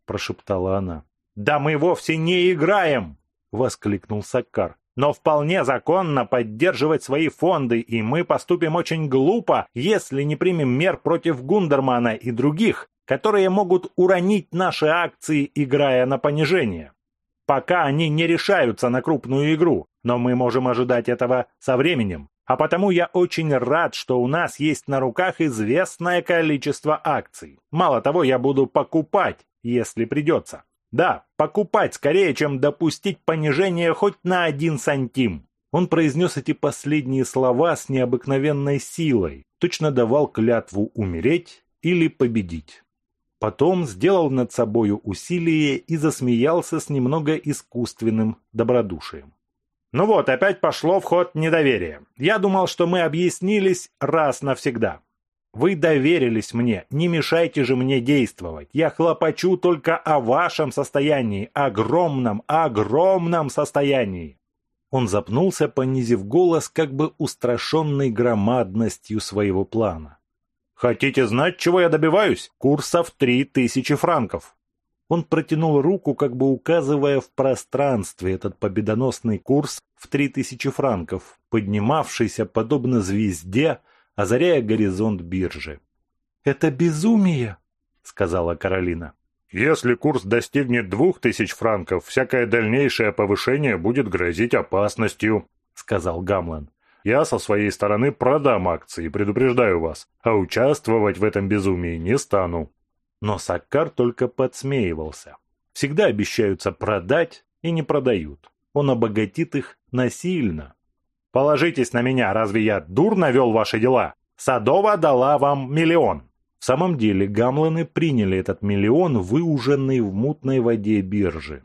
[SPEAKER 2] Прошептала она. «Да мы вовсе не играем!» — воскликнул Саккар. «Но вполне законно поддерживать свои фонды, и мы поступим очень глупо, если не примем мер против Гундермана и других, которые могут уронить наши акции, играя на понижение. Пока они не решаются на крупную игру, но мы можем ожидать этого со временем. А потому я очень рад, что у нас есть на руках известное количество акций. Мало того, я буду покупать, если придется. Да, покупать скорее, чем допустить понижение хоть на один сантим. Он произнес эти последние слова с необыкновенной силой, точно давал клятву умереть или победить. Потом сделал над собою усилие и засмеялся с немного искусственным добродушием. Ну вот, опять пошло в ход недоверие. Я думал, что мы объяснились раз навсегда. Вы доверились мне, не мешайте же мне действовать. Я хлопочу только о вашем состоянии, огромном, огромном состоянии. Он запнулся, понизив голос, как бы устрашенный громадностью своего плана. «Хотите знать, чего я добиваюсь? Курсов три тысячи франков!» Он протянул руку, как бы указывая в пространстве этот победоносный курс в три тысячи франков, поднимавшийся, подобно звезде, озаряя горизонт биржи. «Это безумие!» — сказала Каролина.
[SPEAKER 1] «Если курс достигнет двух тысяч франков, всякое дальнейшее повышение будет грозить опасностью», — сказал Гамлен. «Я со своей стороны продам акции, предупреждаю вас, а участвовать в этом безумии не стану». Но Саккар только подсмеивался. Всегда обещаются продать и не продают. Он обогатит их насильно. Положитесь на меня, разве я дурно вел ваши дела? Садова дала вам миллион». В самом деле гамланы приняли этот миллион, выуженный в мутной воде биржи.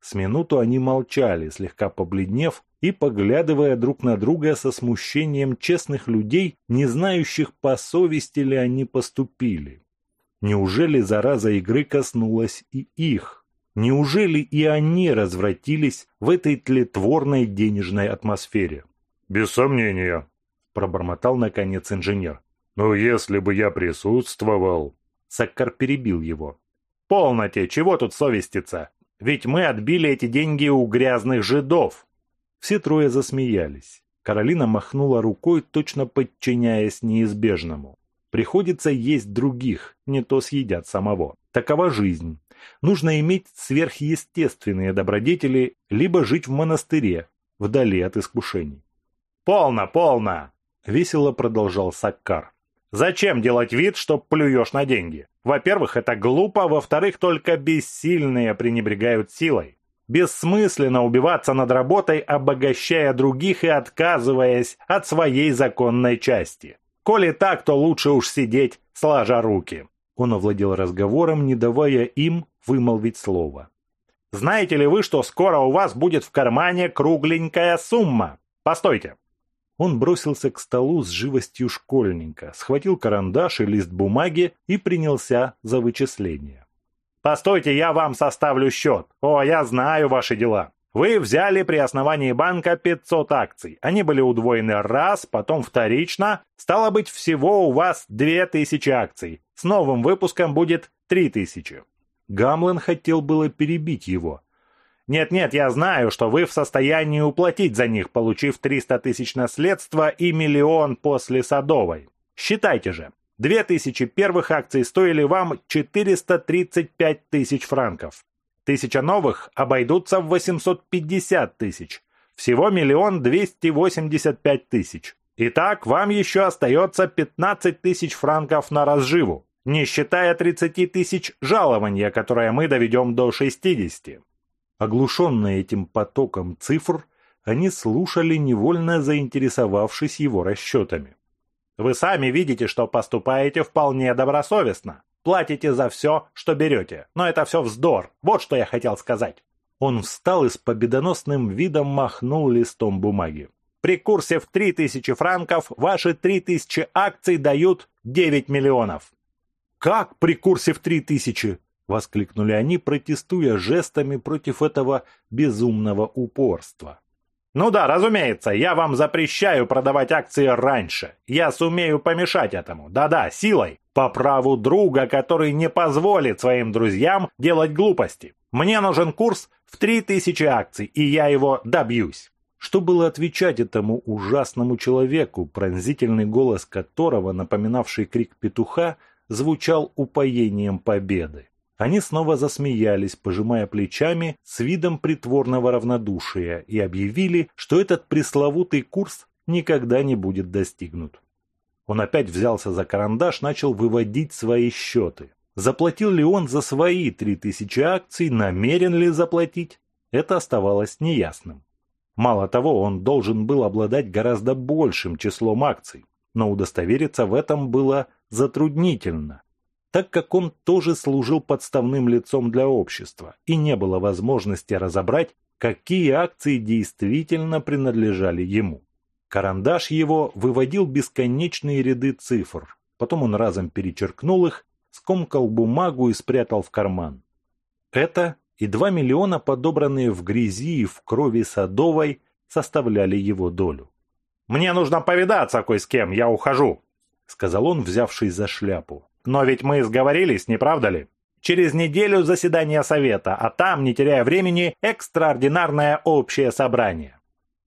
[SPEAKER 1] С минуту они молчали, слегка побледнев и поглядывая друг на друга со смущением честных людей, не знающих, по совести ли они поступили. Неужели зараза игры коснулась и их? Неужели и они развратились в этой тлетворной денежной атмосфере?
[SPEAKER 3] «Без сомнения», — пробормотал наконец инженер. «Но если бы я присутствовал...»
[SPEAKER 2] Саккар перебил его. «Полноте, чего тут совеститься? Ведь мы отбили эти деньги у грязных жидов!» Все трое засмеялись. Каролина махнула рукой, точно подчиняясь неизбежному. Приходится есть других, не то съедят самого. Такова жизнь. Нужно иметь сверхъестественные добродетели, либо жить в монастыре, вдали от искушений. «Полно, полно!» — весело продолжал Саккар. «Зачем делать вид, что плюешь на деньги? Во-первых, это глупо, во-вторых, только бессильные пренебрегают силой. Бессмысленно убиваться над работой, обогащая других и отказываясь от своей законной части. Коли так, то лучше уж сидеть, сложа руки». Он овладел разговором, не давая им вымолвить слово. «Знаете ли вы, что скоро у вас будет в кармане кругленькая сумма? Постойте, он бросился к столу с живостью школьника, схватил карандаш и лист бумаги и принялся за вычисление. «Постойте, я вам составлю счет. О, я знаю ваши дела. Вы взяли при основании банка 500 акций. Они были удвоены раз, потом вторично. Стало быть, всего у вас 2000 акций. С новым выпуском будет 3000». Гамлен хотел было перебить его, нет-нет, я знаю, что вы в состоянии уплатить за них, получив 300 тысяч наследства и миллион после Садовой. Считайте же, 2000 первых акций стоили вам 435 тысяч франков. Тысяча новых обойдутся в 850 тысяч. Всего миллион 285 тысяч. Итак, вам еще остается 15 тысяч франков на разживу, не считая 30 тысяч жалования, которое мы доведем до 60. Оглушенные этим потоком цифр, они слушали, невольно заинтересовавшись его расчетами. «Вы сами видите, что поступаете вполне добросовестно. Платите за все, что берете. Но это все вздор. Вот что я хотел сказать». Он встал и с победоносным видом махнул листом бумаги. При курсе в 3000 франков ваши 3000 акций дают 9 миллионов. Как при курсе в 3000? Воскликнули они, протестуя жестами против этого безумного упорства. «Ну да, разумеется, я вам запрещаю продавать акции раньше. Я сумею помешать этому. Да-да, силой. По праву друга, который не позволит своим друзьям делать глупости. Мне нужен курс в 3000 акций, и я его добьюсь». Что было отвечать этому ужасному человеку, пронзительный голос которого, напоминавший крик петуха, звучал упоением победы? Они снова засмеялись, пожимая плечами с видом притворного равнодушия и объявили, что этот пресловутый курс никогда не будет достигнут. Он опять взялся за карандаш, начал выводить свои счеты. Заплатил ли он за свои 3000 акций, намерен ли заплатить, это оставалось неясным. Мало того, он должен был обладать гораздо большим числом акций, но удостовериться в этом было затруднительно.
[SPEAKER 1] Так как он тоже служил подставным лицом для общества, и не было возможности разобрать, какие акции действительно принадлежали ему. Карандаш его выводил бесконечные ряды цифр, потом он разом перечеркнул их, скомкал бумагу и спрятал в карман. Это и два миллиона, подобранные в грязи и в крови Садовой, составляли его долю. «Мне нужно повидаться кое с кем, я ухожу», — сказал он, взявшись за шляпу. «Но ведь мы сговорились, не правда ли? Через неделю заседание совета, а там, не теряя времени, экстраординарное общее собрание».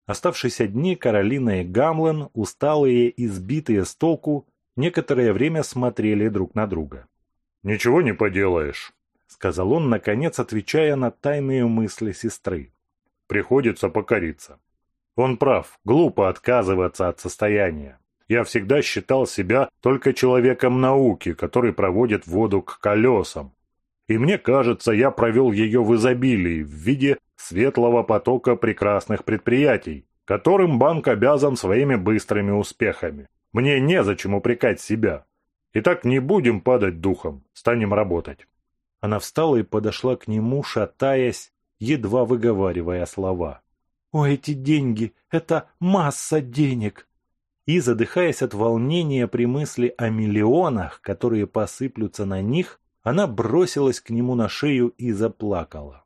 [SPEAKER 1] Оставшиеся дни Каролина и Гамлен, усталые и сбитые с толку, некоторое время смотрели друг на друга.
[SPEAKER 3] «Ничего не поделаешь», — сказал он, наконец отвечая на тайные мысли сестры. «Приходится покориться. Он прав, глупо отказываться от состояния. Я всегда считал себя только человеком науки, который проводит воду к колесам. И мне кажется, я провел ее в изобилии, в виде светлого потока прекрасных предприятий, которым банк обязан своими быстрыми успехами. Мне незачем упрекать себя. Итак, не будем падать духом, станем работать.
[SPEAKER 1] Она встала и подошла к нему, шатаясь, едва выговаривая слова. «О, эти деньги! Это масса денег!» И, задыхаясь от волнения при мысли о миллионах, которые посыплются на них, она бросилась к нему на шею и заплакала.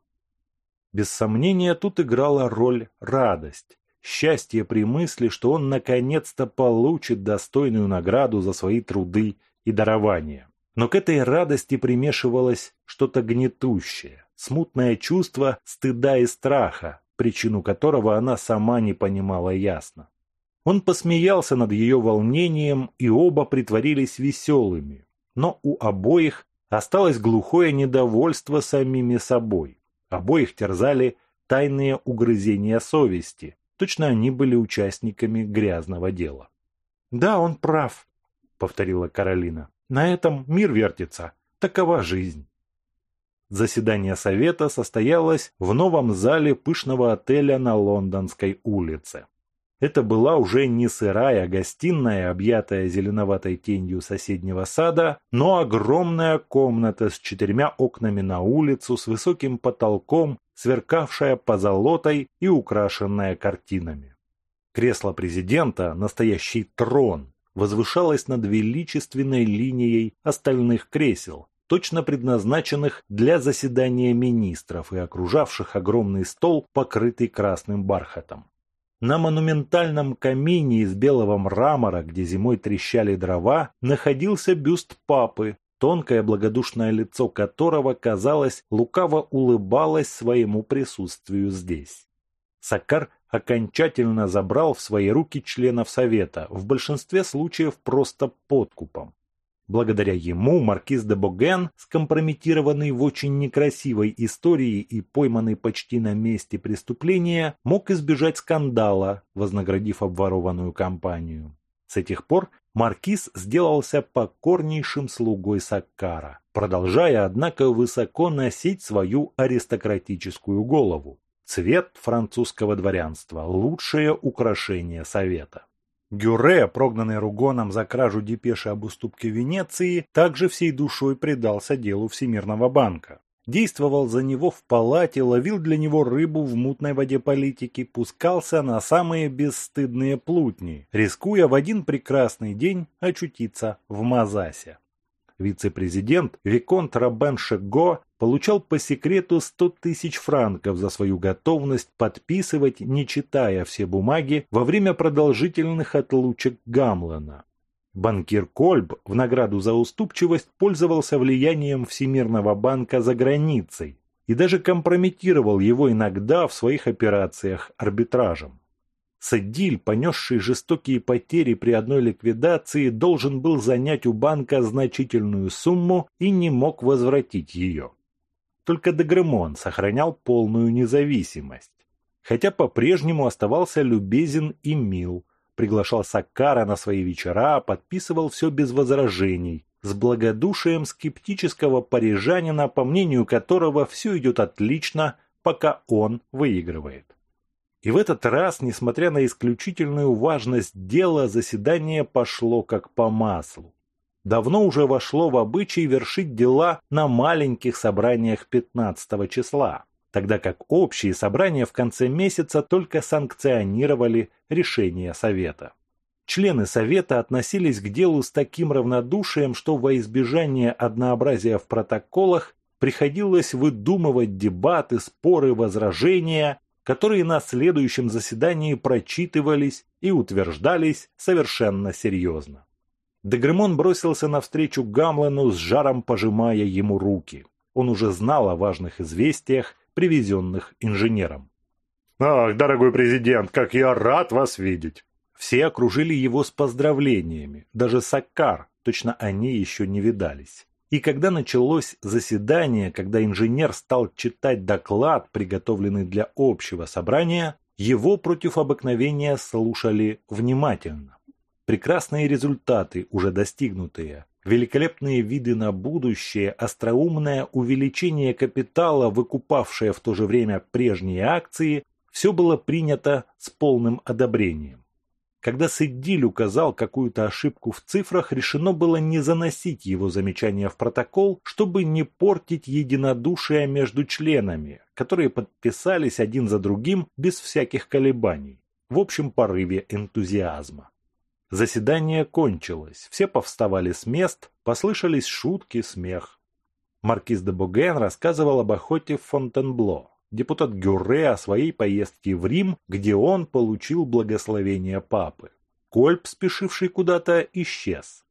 [SPEAKER 1] Без сомнения, тут играла роль радость, счастье при мысли, что он наконец-то получит достойную награду за свои труды и дарования. Но к этой радости примешивалось что-то гнетущее, смутное чувство стыда и страха, причину которого она сама не понимала ясно. Он посмеялся над ее волнением, и оба притворились веселыми, но у обоих осталось глухое недовольство самими собой. Обоих терзали тайные угрызения совести, точно они были участниками грязного дела. «Да, он прав», — повторила Каролина. «На этом мир вертится. Такова жизнь». Заседание совета состоялось в новом зале пышного отеля на Лондонской улице. Это была уже не сырая гостиная, объятая зеленоватой тенью соседнего сада, но огромная комната с четырьмя окнами на улицу, с высоким потолком, сверкавшая позолотой и украшенная картинами. Кресло президента, настоящий трон, возвышалось над величественной линией остальных кресел, точно предназначенных для заседания министров и окружавших огромный стол, покрытый красным бархатом. На монументальном камине из белого мрамора, где зимой трещали дрова, находился бюст папы, тонкое благодушное лицо которого, казалось, лукаво улыбалось своему присутствию здесь. Сакар окончательно забрал в свои руки членов Совета, в большинстве случаев просто подкупом. Благодаря ему маркиз де Боген, скомпрометированный в очень некрасивой истории и пойманный почти на месте преступления, мог избежать скандала, вознаградив обворованную компанию. С этих пор маркиз сделался покорнейшим слугой Саккара, продолжая, однако, высоко носить свою аристократическую голову. Цвет французского дворянства – лучшее украшение совета. Гюре, прогнанный Ругоном за кражу депеши об уступке Венеции, также всей душой предался делу Всемирного банка. Действовал за него в палате, ловил для него рыбу в мутной воде политики, пускался на самые бесстыдные плутни, рискуя в один прекрасный день очутиться в Мазасе. Вице-президент Виконт Рабен Шего получал по секрету 100 тысяч франков за свою готовность подписывать, не читая все бумаги, во время продолжительных отлучек Гамлена. Банкир Кольб в награду за уступчивость пользовался влиянием Всемирного банка за границей и даже компрометировал его иногда в своих операциях арбитражем. Садиль, понесший жестокие потери при одной ликвидации, должен был занять у банка значительную сумму и не мог возвратить ее. Только Дегремон сохранял полную независимость. Хотя по-прежнему оставался любезен и мил, приглашал Саккара на свои вечера, подписывал все без возражений, с благодушием скептического парижанина, по мнению которого все идет отлично, пока он выигрывает. И в этот раз, несмотря на исключительную важность дела, заседание пошло как по маслу. Давно уже вошло в обычай вершить дела на маленьких собраниях 15 числа, тогда как общие собрания в конце месяца только санкционировали решения Совета. Члены Совета относились к делу с таким равнодушием, что во избежание однообразия в протоколах приходилось выдумывать дебаты, споры, возражения, которые на следующем заседании прочитывались и утверждались совершенно серьезно. Дегремон бросился навстречу Гамлену с жаром пожимая ему руки. Он уже знал о важных известиях, привезенных инженером.
[SPEAKER 3] «Ах, дорогой президент, как я рад вас видеть!»
[SPEAKER 1] Все окружили его с поздравлениями, даже Саккар, точно они еще не видались. И когда началось заседание, когда инженер стал читать доклад, приготовленный для общего собрания, его против обыкновения слушали внимательно. Прекрасные результаты, уже достигнутые, великолепные виды на будущее, остроумное увеличение капитала, выкупавшее в то же время прежние акции, все было принято с полным одобрением. Когда Сиддиль указал какую-то ошибку в цифрах, решено было не заносить его замечания в протокол, чтобы не портить единодушие между членами, которые подписались один за другим без всяких колебаний, в общем порыве энтузиазма. Заседание кончилось, все повставали с мест, послышались шутки, смех. Маркиз де Боген рассказывал об охоте в Фонтенбло, депутат Гюрре о своей поездке в Рим, где он получил благословение папы. Кольп, спешивший куда-то, исчез.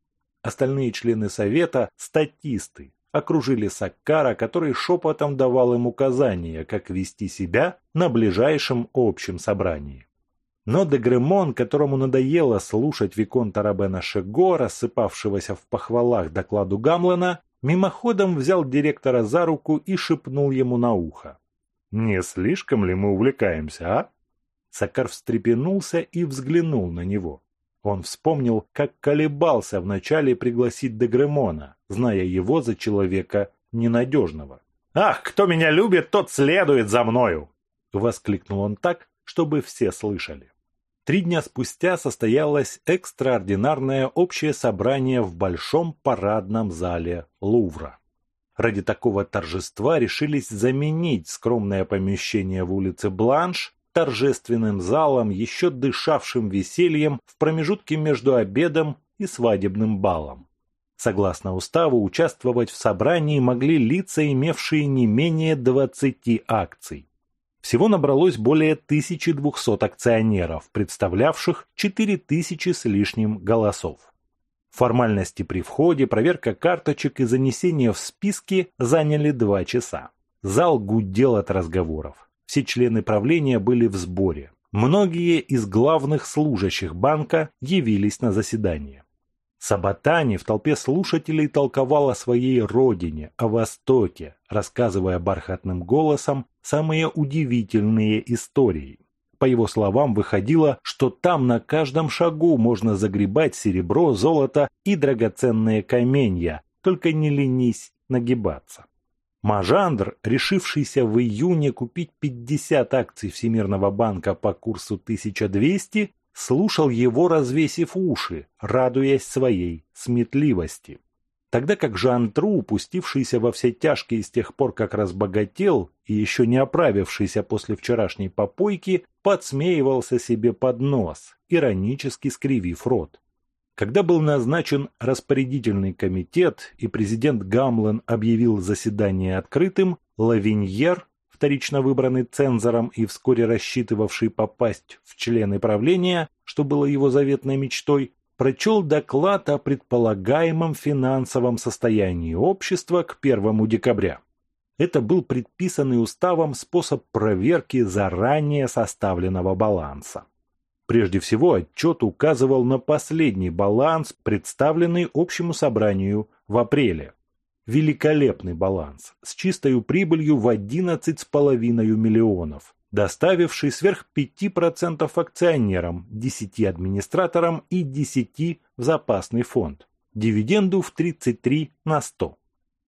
[SPEAKER 1] Остальные члены совета, статисты, окружили Саккара, который шепотом давал им указания, как вести себя на ближайшем общем собрании. Но Дегремон, которому надоело слушать Виконта Рабена Шего, рассыпавшегося в похвалах докладу Гамлена, мимоходом взял директора за руку и шепнул ему на ухо. Не слишком ли мы увлекаемся, а? Сакар встрепенулся и взглянул на него. Он вспомнил, как колебался вначале пригласить Дегремона, зная его за человека ненадежного. «Ах, кто меня любит, тот следует за мною!» Воскликнул он так, чтобы все слышали. Три дня спустя состоялось экстраординарное общее собрание в Большом парадном зале Лувра. Ради такого торжества решились заменить скромное помещение в улице Бланш торжественным залом, еще дышавшим весельем в промежутке между обедом и свадебным балом. Согласно уставу, участвовать в собрании могли лица, имевшие не менее 20 акций. Всего набралось более 1200 акционеров, представлявших 4000 с лишним голосов. Формальности при входе, проверка карточек и занесение в списки заняли два часа. Зал гудел от разговоров. Все члены правления были в сборе. Многие из главных служащих банка явились на заседание. Саботани в толпе слушателей толковал о своей родине, о Востоке, рассказывая бархатным голосом самые удивительные истории. По его словам, выходило, что там на каждом шагу можно загребать серебро, золото и драгоценные каменья, только не ленись нагибаться. Мажандр, решившийся в июне купить 50 акций Всемирного банка по курсу 1200, слушал его, развесив уши, радуясь своей сметливости тогда как Жан Тру, упустившийся во все тяжкие с тех пор, как разбогател, и еще не оправившийся после вчерашней попойки, подсмеивался себе под нос, иронически скривив рот. Когда был назначен распорядительный комитет и президент Гамлен объявил заседание открытым, Лавиньер, вторично выбранный цензором и вскоре рассчитывавший попасть в члены правления, что было его заветной мечтой, прочел доклад о предполагаемом финансовом состоянии общества к 1 декабря. Это был предписанный уставом способ проверки заранее составленного баланса. Прежде всего, отчет указывал на последний баланс, представленный общему собранию в апреле. Великолепный баланс с чистой прибылью в 11,5 миллионов, доставивший сверх 5% акционерам, 10 администраторам и 10 в запасный фонд, дивиденду в 33 на 100.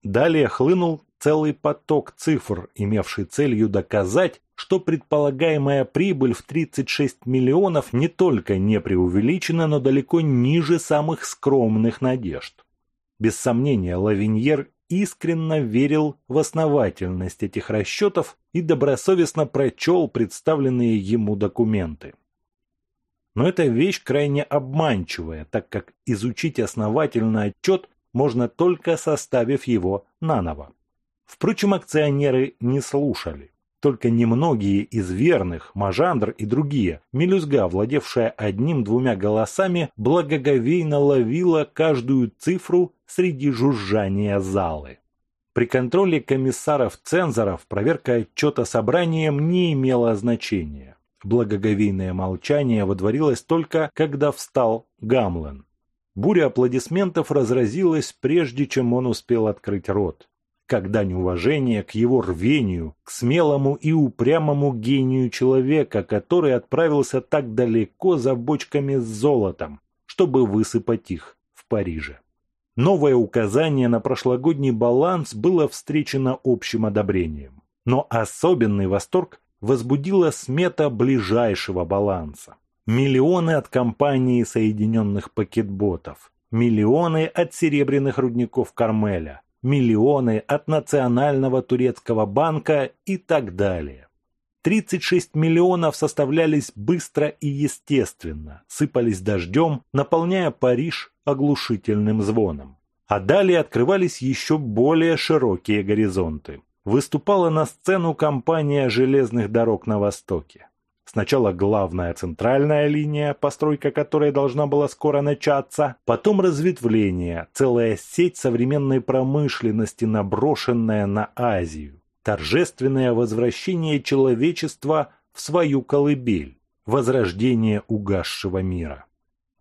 [SPEAKER 1] Далее хлынул целый поток цифр, имевший целью доказать, что предполагаемая прибыль в 36 миллионов не только не преувеличена, но далеко ниже самых скромных надежд. Без сомнения, Лавиньер искренне верил в основательность этих расчетов и добросовестно прочел представленные ему документы. Но эта вещь крайне обманчивая, так как изучить основательно отчет можно только составив его наново. Впрочем, акционеры не слушали. Только немногие из верных, Мажандр и другие, мелюзга, владевшая одним-двумя голосами, благоговейно ловила каждую цифру среди жужжания залы. При контроле комиссаров-цензоров проверка отчета собранием не имела значения. Благоговейное молчание водворилось только, когда встал Гамлен. Буря аплодисментов разразилась, прежде чем он успел открыть рот. Как дань уважения к его рвению, к смелому и упрямому гению человека, который отправился так далеко за бочками с золотом, чтобы высыпать их в Париже. Новое указание на прошлогодний баланс было встречено общим одобрением. Но особенный восторг возбудила смета ближайшего баланса. Миллионы от компании Соединенных Пакетботов, миллионы от серебряных рудников Кармеля, миллионы от Национального турецкого банка и так далее. 36 миллионов составлялись быстро и естественно, сыпались дождем, наполняя Париж оглушительным звоном. А далее открывались еще более широкие горизонты. Выступала на сцену компания железных дорог на Востоке. Сначала главная центральная линия, постройка которой должна была скоро начаться, потом разветвление, целая сеть современной промышленности, наброшенная на Азию, торжественное возвращение человечества в свою колыбель, возрождение угасшего мира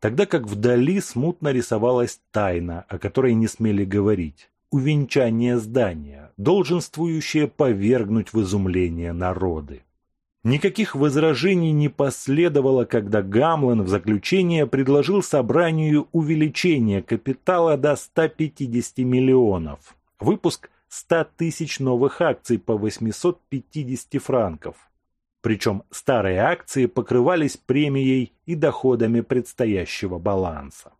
[SPEAKER 1] тогда как вдали смутно рисовалась тайна, о которой не смели говорить. Увенчание здания, долженствующее повергнуть в изумление народы. Никаких возражений не последовало, когда Гамлен в заключение предложил собранию увеличение капитала до 150 миллионов, выпуск 100 тысяч новых акций по 850 франков, причем старые акции покрывались премией и доходами предстоящего баланса.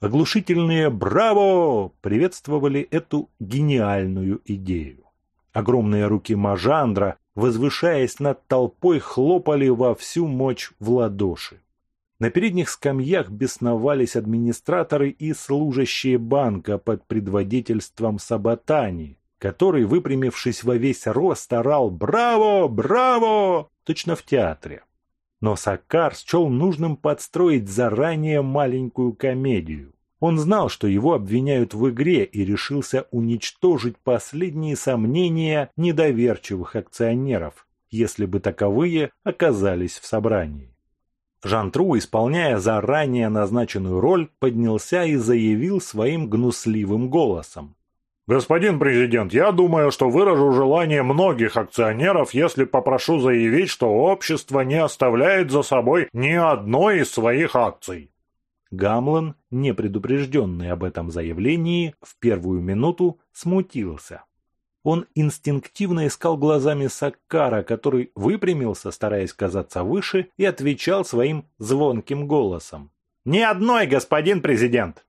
[SPEAKER 1] Оглушительные «Браво!» приветствовали эту гениальную идею. Огромные руки Мажандра, возвышаясь над толпой, хлопали во всю мощь в ладоши. На передних скамьях бесновались администраторы и служащие банка под предводительством Саботани, который, выпрямившись во весь рост, орал «Браво! Браво!» точно в театре. Но Саккар счел нужным подстроить заранее маленькую комедию. Он знал, что его обвиняют в игре и решился уничтожить последние сомнения недоверчивых акционеров, если бы таковые оказались в собрании. Жан-Тру, исполняя заранее назначенную роль, поднялся и заявил своим гнусливым голосом.
[SPEAKER 3] Господин президент, я думаю, что выражу желание многих акционеров, если попрошу заявить, что общество не оставляет за собой ни одной из своих акций.
[SPEAKER 1] Гамлен, не предупрежденный об этом заявлении, в первую минуту смутился. Он инстинктивно искал глазами Саккара, который выпрямился, стараясь казаться выше, и отвечал своим звонким голосом. «Ни одной, господин президент!»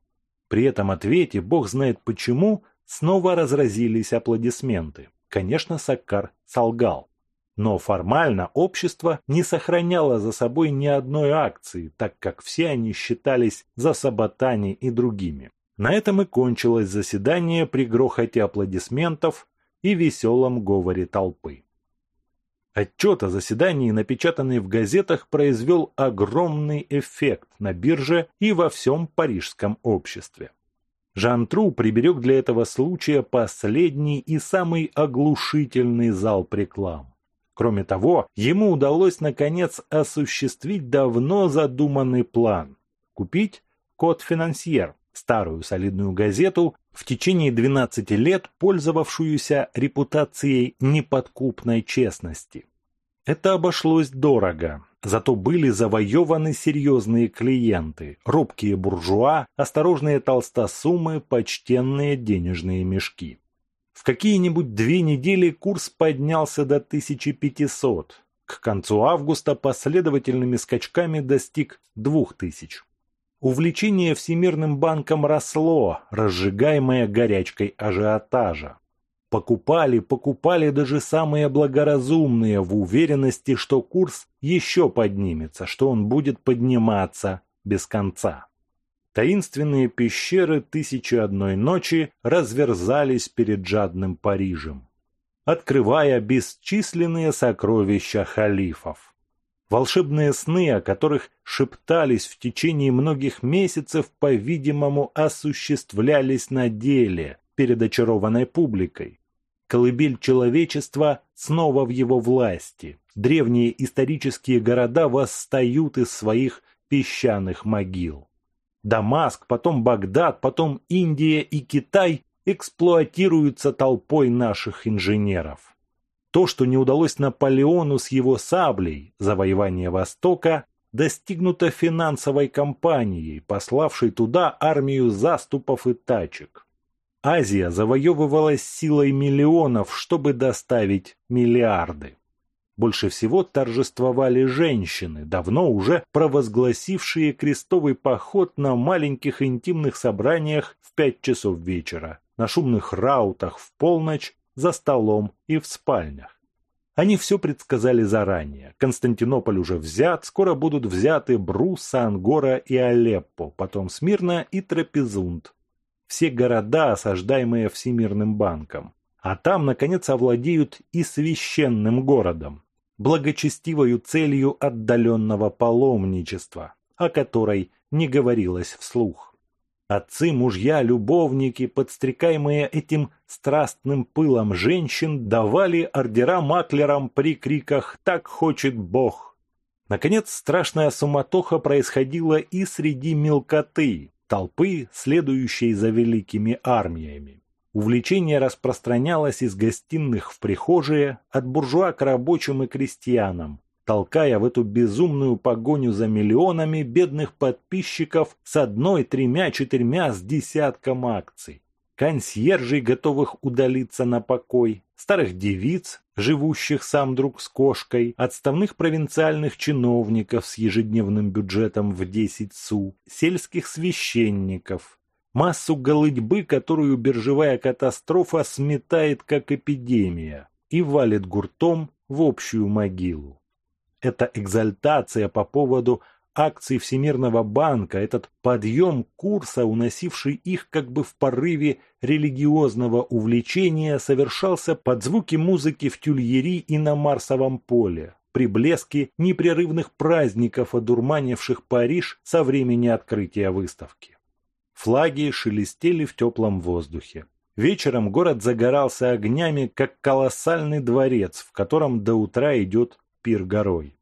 [SPEAKER 1] При этом ответе, бог знает почему, Снова разразились аплодисменты. Конечно, Саккар солгал. Но формально общество не сохраняло за собой ни одной акции, так как все они считались за Саботани и другими. На этом и кончилось заседание при грохоте аплодисментов и веселом говоре толпы. Отчет о заседании, напечатанный в газетах, произвел огромный эффект на бирже и во всем парижском обществе. Жан Тру приберег для этого случая последний и самый оглушительный зал реклам. Кроме того, ему удалось наконец осуществить давно задуманный план – купить «Код Финансьер», старую солидную газету, в течение 12 лет пользовавшуюся репутацией неподкупной честности. Это обошлось дорого, Зато были завоеваны серьезные клиенты, робкие буржуа, осторожные толстосумы, почтенные денежные мешки. В какие-нибудь две недели курс поднялся до 1500. К концу августа последовательными скачками достиг 2000. Увлечение Всемирным банком росло, разжигаемое горячкой ажиотажа. Покупали, покупали даже самые благоразумные в уверенности, что курс еще поднимется, что он будет подниматься без конца. Таинственные пещеры «Тысячи одной ночи» разверзались перед жадным Парижем, открывая бесчисленные сокровища халифов. Волшебные сны, о которых шептались в течение многих месяцев, по-видимому, осуществлялись на деле перед очарованной публикой. Колыбель человечества снова в его власти. Древние исторические города восстают из своих песчаных могил. Дамаск, потом Багдад, потом Индия и Китай эксплуатируются толпой наших инженеров. То, что не удалось Наполеону с его саблей, завоевание Востока, достигнуто финансовой кампанией, пославшей туда армию заступов и тачек. Азия завоевывалась силой миллионов, чтобы доставить миллиарды. Больше всего торжествовали женщины, давно уже провозгласившие крестовый поход на маленьких интимных собраниях в пять часов вечера, на шумных раутах в полночь за столом и в спальнях. Они все предсказали заранее. Константинополь уже взят, скоро будут взяты Бруса, Ангора и Алеппо, потом Смирна и Трапезунд. Все города, осаждаемые Всемирным банком. А там, наконец, овладеют и священным городом, благочестивою целью отдаленного паломничества, о которой не говорилось вслух. Отцы, мужья, любовники, подстрекаемые этим страстным пылом женщин, давали ордера маклерам при криках «Так хочет Бог!». Наконец, страшная суматоха происходила и среди мелкоты, толпы, следующей за великими армиями. Увлечение распространялось из гостиных в прихожие, от буржуа к рабочим и крестьянам, толкая в эту безумную погоню за миллионами бедных подписчиков с одной, тремя, четырьмя, с десятком акций. Консьержей, готовых удалиться на покой, старых девиц, живущих сам друг с кошкой, отставных провинциальных чиновников с ежедневным бюджетом в 10 су, сельских священников, массу голытьбы, которую биржевая катастрофа сметает как эпидемия и валит гуртом в общую могилу эта экзальтация по поводу акций Всемирного банка, этот подъем курса, уносивший их как бы в порыве религиозного увлечения, совершался под звуки музыки в Тюльери и на Марсовом поле, при блеске непрерывных праздников, одурманивших Париж со времени открытия выставки. Флаги шелестели в теплом воздухе. Вечером город загорался огнями, как колоссальный дворец, в котором до утра идет пир горой.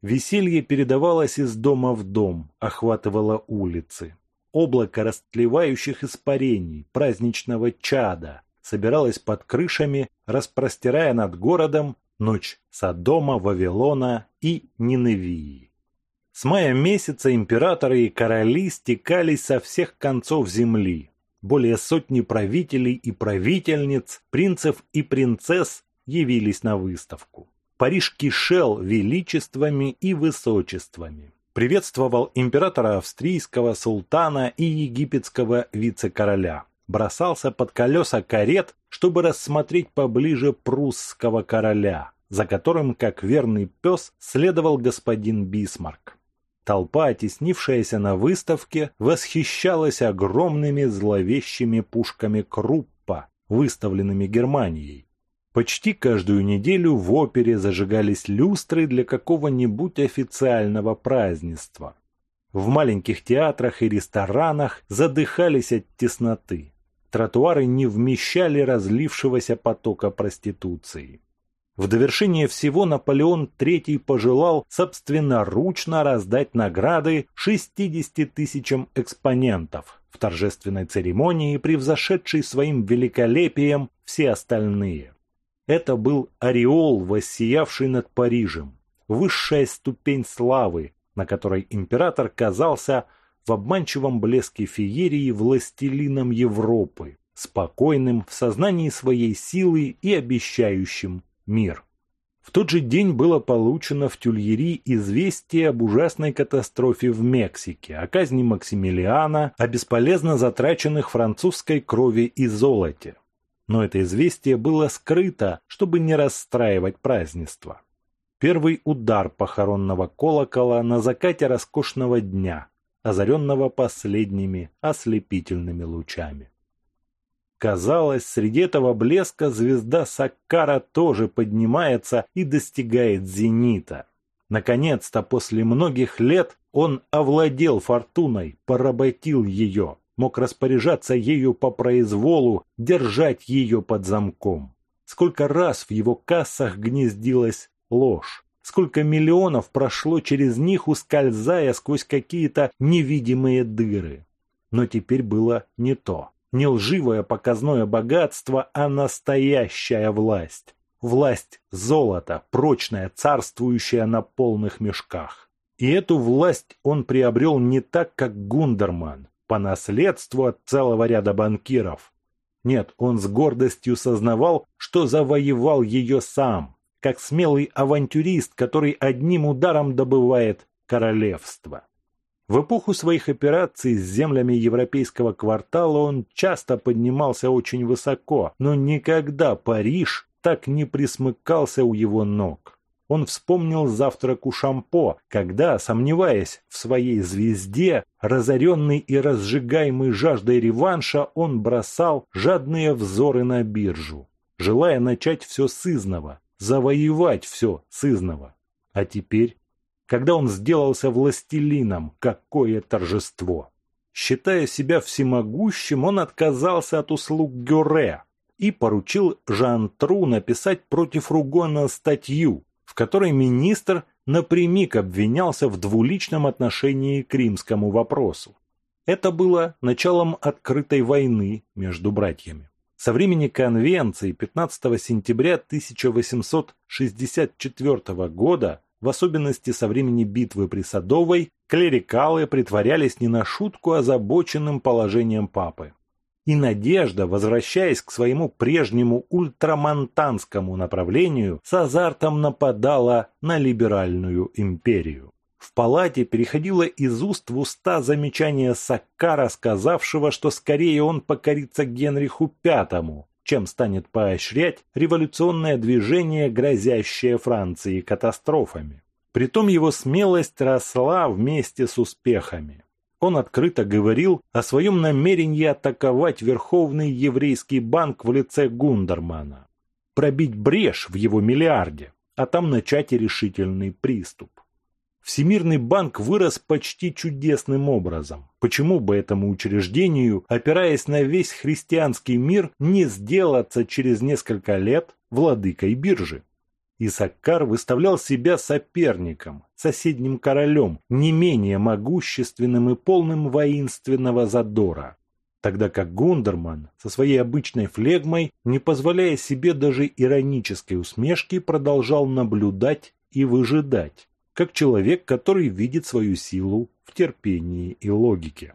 [SPEAKER 1] Веселье передавалось из дома в дом, охватывало улицы. Облако растлевающих испарений, праздничного чада, собиралось под крышами, распростирая над городом ночь Содома, Вавилона и Ниневии. С мая месяца императоры и короли стекались со всех концов земли. Более сотни правителей и правительниц, принцев и принцесс явились на выставку. Париж кишел величествами и высочествами. Приветствовал императора австрийского, султана и египетского вице-короля. Бросался под колеса карет, чтобы рассмотреть поближе прусского короля, за которым, как верный пес, следовал господин Бисмарк. Толпа, оттеснившаяся на выставке, восхищалась огромными зловещими пушками Круппа, выставленными Германией, Почти каждую неделю в опере зажигались люстры для какого-нибудь официального празднества. В маленьких театрах и ресторанах задыхались от тесноты. Тротуары не вмещали разлившегося потока проституции. В довершение всего Наполеон III пожелал собственноручно раздать награды 60 тысячам экспонентов в торжественной церемонии, превзошедшей своим великолепием все остальные. Это был ореол, воссиявший над Парижем, высшая ступень славы, на которой император казался в обманчивом блеске феерии властелином Европы, спокойным в сознании своей силы и обещающим мир. В тот же день было получено в Тюльери известие об ужасной катастрофе в Мексике, о казни Максимилиана, о бесполезно затраченных французской крови и золоте. Но это известие было скрыто, чтобы не расстраивать празднество. Первый удар похоронного колокола на закате роскошного дня, озаренного последними ослепительными лучами. Казалось, среди этого блеска звезда Саккара тоже поднимается и достигает зенита. Наконец-то, после многих лет, он овладел фортуной, поработил ее, мог распоряжаться ею по произволу, держать ее под замком. Сколько раз в его кассах гнездилась ложь, сколько миллионов прошло через них, ускользая сквозь какие-то невидимые дыры. Но теперь было не то не лживое показное богатство, а настоящая власть. Власть золота, прочная, царствующая на полных мешках. И эту власть он приобрел не так, как Гундерман, по наследству от целого ряда банкиров. Нет, он с гордостью сознавал, что завоевал ее сам, как смелый авантюрист, который одним ударом добывает королевство. В эпоху своих операций с землями европейского квартала он часто поднимался очень высоко, но никогда Париж так не присмыкался у его ног. Он вспомнил завтрак у Шампо, когда, сомневаясь в своей звезде, разоренный и разжигаемый жаждой реванша, он бросал жадные взоры на биржу, желая начать все с изного, завоевать все с изного. А теперь когда он сделался властелином, какое торжество! Считая себя всемогущим, он отказался от услуг Гюре и поручил Жан-Тру написать против Ругона статью, в которой министр напрямик обвинялся в двуличном отношении к римскому вопросу. Это было началом открытой войны между братьями. Со времени конвенции 15 сентября 1864 года в особенности со времени битвы при Садовой, клерикалы притворялись не на шутку озабоченным положением папы. И Надежда, возвращаясь к своему прежнему ультрамонтанскому направлению, с азартом нападала на либеральную империю. В палате переходило из уст в уста замечание Саккара, сказавшего, что скорее он покорится Генриху Пятому, чем станет поощрять революционное движение, грозящее Франции катастрофами. Притом его смелость росла вместе с успехами. Он открыто говорил о своем намерении атаковать Верховный еврейский банк в лице Гундермана, пробить брешь в его миллиарде, а там начать решительный приступ. Всемирный банк вырос почти чудесным образом. Почему бы этому учреждению, опираясь на весь христианский мир, не сделаться через несколько лет владыкой биржи? Исаккар выставлял себя соперником, соседним королем, не менее могущественным и полным воинственного задора. Тогда как Гундерман со своей обычной флегмой, не позволяя себе даже иронической усмешки, продолжал наблюдать и выжидать как человек, который видит свою силу в терпении и логике.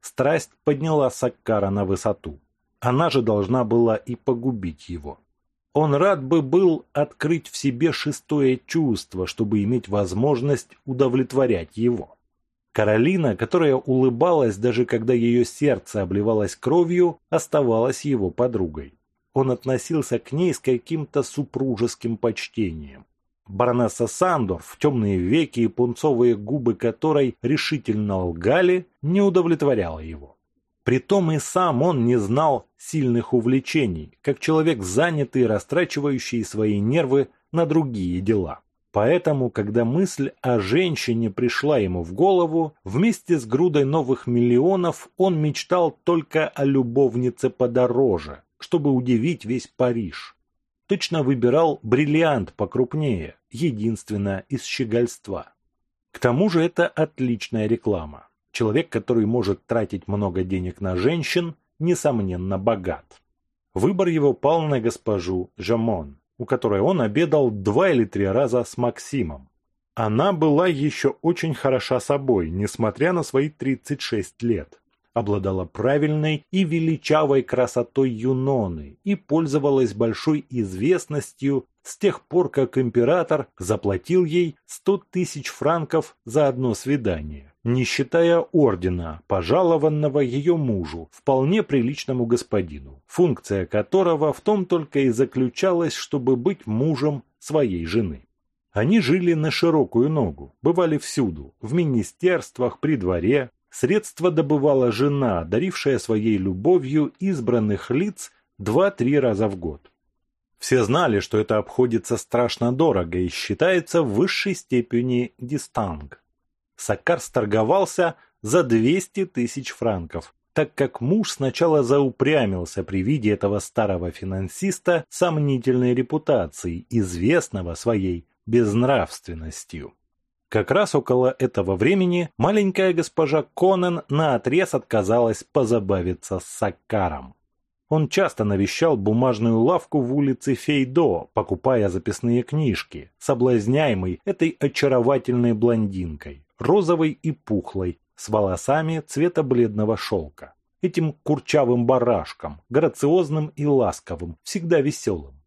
[SPEAKER 1] Страсть подняла Саккара на высоту. Она же должна была и погубить его. Он рад бы был открыть в себе шестое чувство, чтобы иметь возможность удовлетворять его. Каролина, которая улыбалась даже когда ее сердце обливалось кровью, оставалась его подругой. Он относился к ней с каким-то супружеским почтением. Баронесса Сандорф, темные веки и пунцовые губы которой решительно лгали, не удовлетворяла его. Притом и сам он не знал сильных увлечений, как человек занятый, растрачивающий свои нервы на другие дела. Поэтому, когда мысль о женщине пришла ему в голову, вместе с грудой новых миллионов он мечтал только о любовнице подороже, чтобы удивить весь Париж точно выбирал бриллиант покрупнее, единственно из щегольства. К тому же это отличная реклама. Человек, который может тратить много денег на женщин, несомненно богат. Выбор его пал на госпожу Жамон, у которой он обедал два или три раза с Максимом. Она была еще очень хороша собой, несмотря на свои 36 лет обладала правильной и величавой красотой Юноны и пользовалась большой известностью с тех пор, как император заплатил ей сто тысяч франков за одно свидание, не считая ордена, пожалованного ее мужу, вполне приличному господину, функция которого в том только и заключалась, чтобы быть мужем своей жены. Они жили на широкую ногу, бывали всюду, в министерствах, при дворе. Средства добывала жена, дарившая своей любовью избранных лиц два-три раза в год. Все знали, что это обходится страшно дорого и считается в высшей степени дистанг. Сакар сторговался за 200 тысяч франков, так как муж сначала заупрямился при виде этого старого финансиста сомнительной репутацией, известного своей безнравственностью. Как раз около этого времени маленькая госпожа Конан наотрез отказалась позабавиться с Сакаром. Он часто навещал бумажную лавку в улице Фейдо, покупая записные книжки, соблазняемый этой очаровательной блондинкой, розовой и пухлой, с волосами цвета бледного шелка. Этим курчавым барашком, грациозным и ласковым, всегда веселым.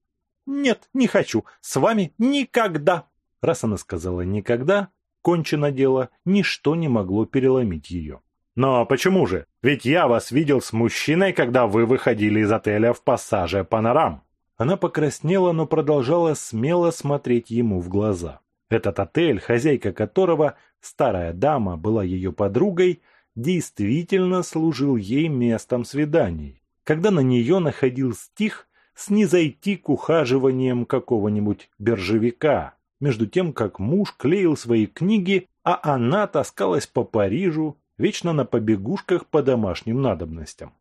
[SPEAKER 1] «Нет, не хочу, с вами никогда!» Раз она сказала «никогда», кончено дело, ничто не могло переломить ее. «Но почему же? Ведь я вас видел с мужчиной, когда вы выходили из отеля в пассаже Панорам». Она покраснела, но продолжала смело смотреть ему в глаза. Этот отель, хозяйка которого, старая дама, была ее подругой, действительно служил ей местом свиданий. Когда на нее находил стих, снизойти к ухаживаниям какого-нибудь биржевика, между тем, как муж клеил свои книги, а она таскалась по Парижу, вечно на побегушках по домашним надобностям.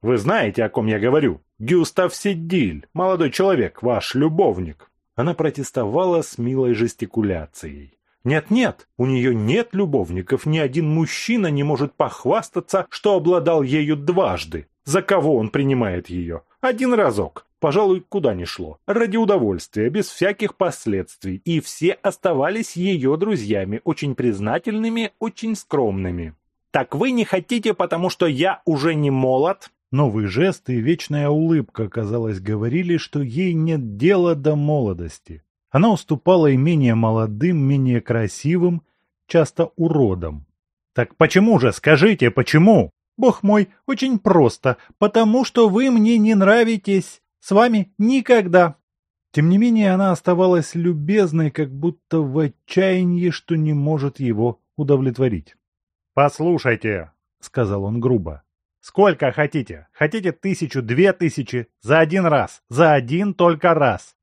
[SPEAKER 1] Вы знаете, о ком я говорю? Гюстав Сидиль, молодой человек, ваш любовник. Она протестовала с милой жестикуляцией. Нет-нет, у нее нет любовников, ни один мужчина не может похвастаться, что обладал ею дважды. За кого он принимает ее? Один разок. Пожалуй, куда ни шло. Ради удовольствия, без всяких последствий. И все оставались ее друзьями, очень признательными, очень скромными. Так вы не хотите, потому что я уже не молод?
[SPEAKER 2] Новый жест и вечная улыбка, казалось, говорили, что ей нет дела до молодости. Она уступала и менее молодым, менее красивым, часто уродам. «Так почему же, скажите, почему?» «Бог мой, очень просто, потому что вы мне не нравитесь. С вами никогда». Тем не менее, она оставалась любезной, как будто в отчаянии, что не может его удовлетворить. «Послушайте», — сказал он грубо, — «сколько хотите? Хотите тысячу, две тысячи? За один раз, за один только раз».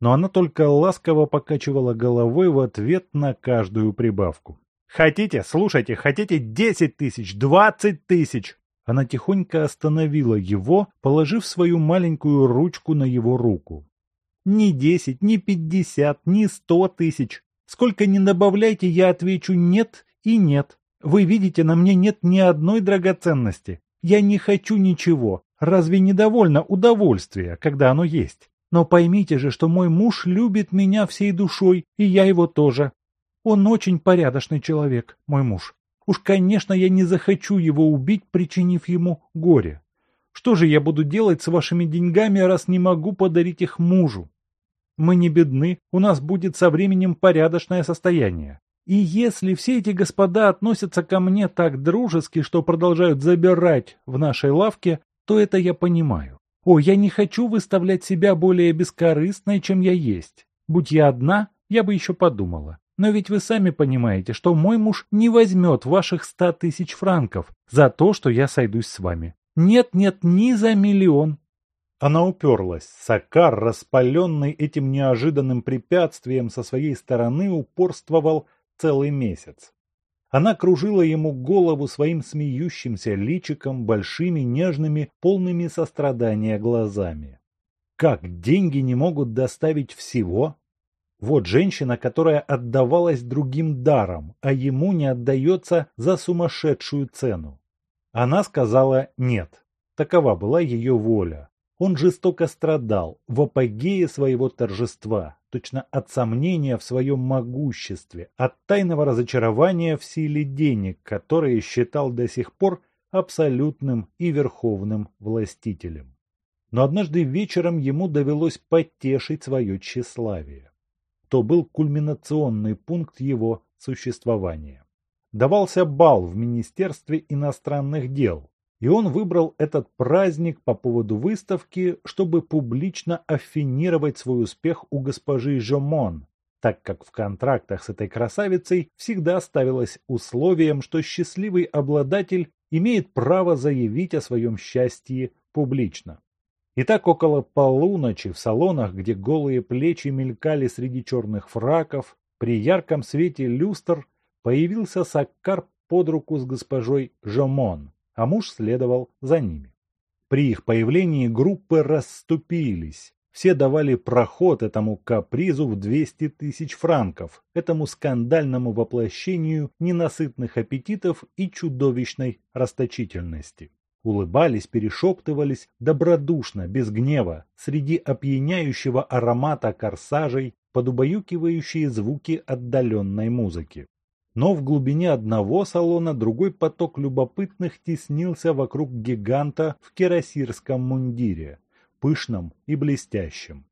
[SPEAKER 2] Но она только ласково покачивала головой в ответ на каждую прибавку. «Хотите? Слушайте, хотите десять тысяч, двадцать тысяч?» Она тихонько остановила его, положив свою маленькую ручку на его руку. «Ни десять, ни пятьдесят, ни сто тысяч. Сколько ни добавляйте, я отвечу «нет» и «нет». Вы видите, на мне нет ни одной драгоценности. Я не хочу ничего. Разве недовольно удовольствия, когда оно есть? Но поймите же, что мой муж любит меня всей душой, и я его тоже. Он очень порядочный человек, мой муж. Уж, конечно, я не захочу его убить, причинив ему горе. Что же я буду делать с вашими деньгами, раз не могу подарить их мужу? Мы не бедны, у нас будет со временем порядочное состояние. И если все эти господа относятся ко мне так дружески, что продолжают забирать в нашей лавке, то это я понимаю. О, я не хочу выставлять себя более бескорыстной, чем я есть. Будь я одна, я бы еще подумала. Но ведь вы сами понимаете, что мой муж не возьмет ваших ста тысяч франков за то, что я сойдусь с вами. Нет-нет, ни за миллион. Она уперлась. Сакар, распаленный этим неожиданным препятствием со своей стороны, упорствовал целый месяц. Она кружила ему голову своим смеющимся личиком, большими, нежными, полными сострадания глазами. Как деньги не могут доставить всего? Вот женщина, которая отдавалась другим даром, а ему не отдается за сумасшедшую цену. Она сказала «нет». Такова была ее воля. Он жестоко страдал в апогее своего торжества, точно от сомнения в своем могуществе, от тайного разочарования в силе денег, которые считал до сих пор абсолютным и верховным властителем.
[SPEAKER 1] Но однажды вечером ему довелось потешить свое тщеславие. То был кульминационный пункт его существования. Давался бал в Министерстве иностранных дел, и он выбрал этот праздник по поводу выставки, чтобы публично аффинировать свой успех у госпожи Жомон, так как в контрактах с этой красавицей всегда ставилось условием, что счастливый обладатель имеет право заявить о своем счастье публично. Итак, около полуночи в салонах, где голые плечи мелькали среди черных фраков, при ярком свете люстр появился Саккар под руку с госпожой Жомон, а муж следовал за ними. При их появлении группы расступились, все давали проход этому капризу в 200 тысяч франков, этому скандальному воплощению ненасытных аппетитов и чудовищной расточительности. Улыбались, перешептывались добродушно, без гнева, среди опьяняющего аромата корсажей, под убаюкивающие звуки отдаленной музыки. Но в глубине одного салона другой поток любопытных теснился вокруг гиганта в кирасирском мундире, пышном и блестящем.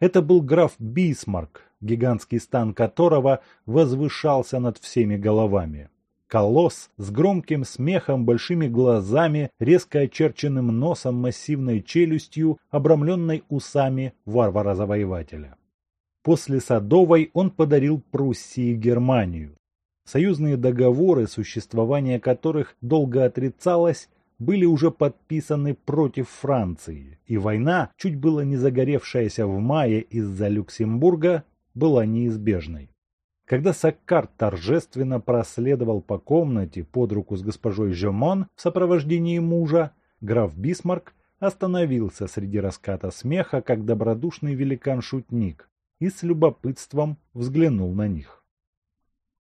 [SPEAKER 1] Это был граф Бисмарк, гигантский стан которого возвышался над всеми головами. Колосс с громким смехом, большими глазами, резко очерченным носом, массивной челюстью, обрамленной усами варвара-завоевателя. После Садовой он подарил Пруссии Германию. Союзные договоры, существование которых долго отрицалось, были уже подписаны против Франции, и война, чуть было не загоревшаяся в мае из-за Люксембурга, была неизбежной. Когда Саккар торжественно проследовал по комнате под руку с госпожой Жемон в сопровождении мужа, граф Бисмарк остановился среди раската смеха, как добродушный великан-шутник, и с любопытством взглянул на них.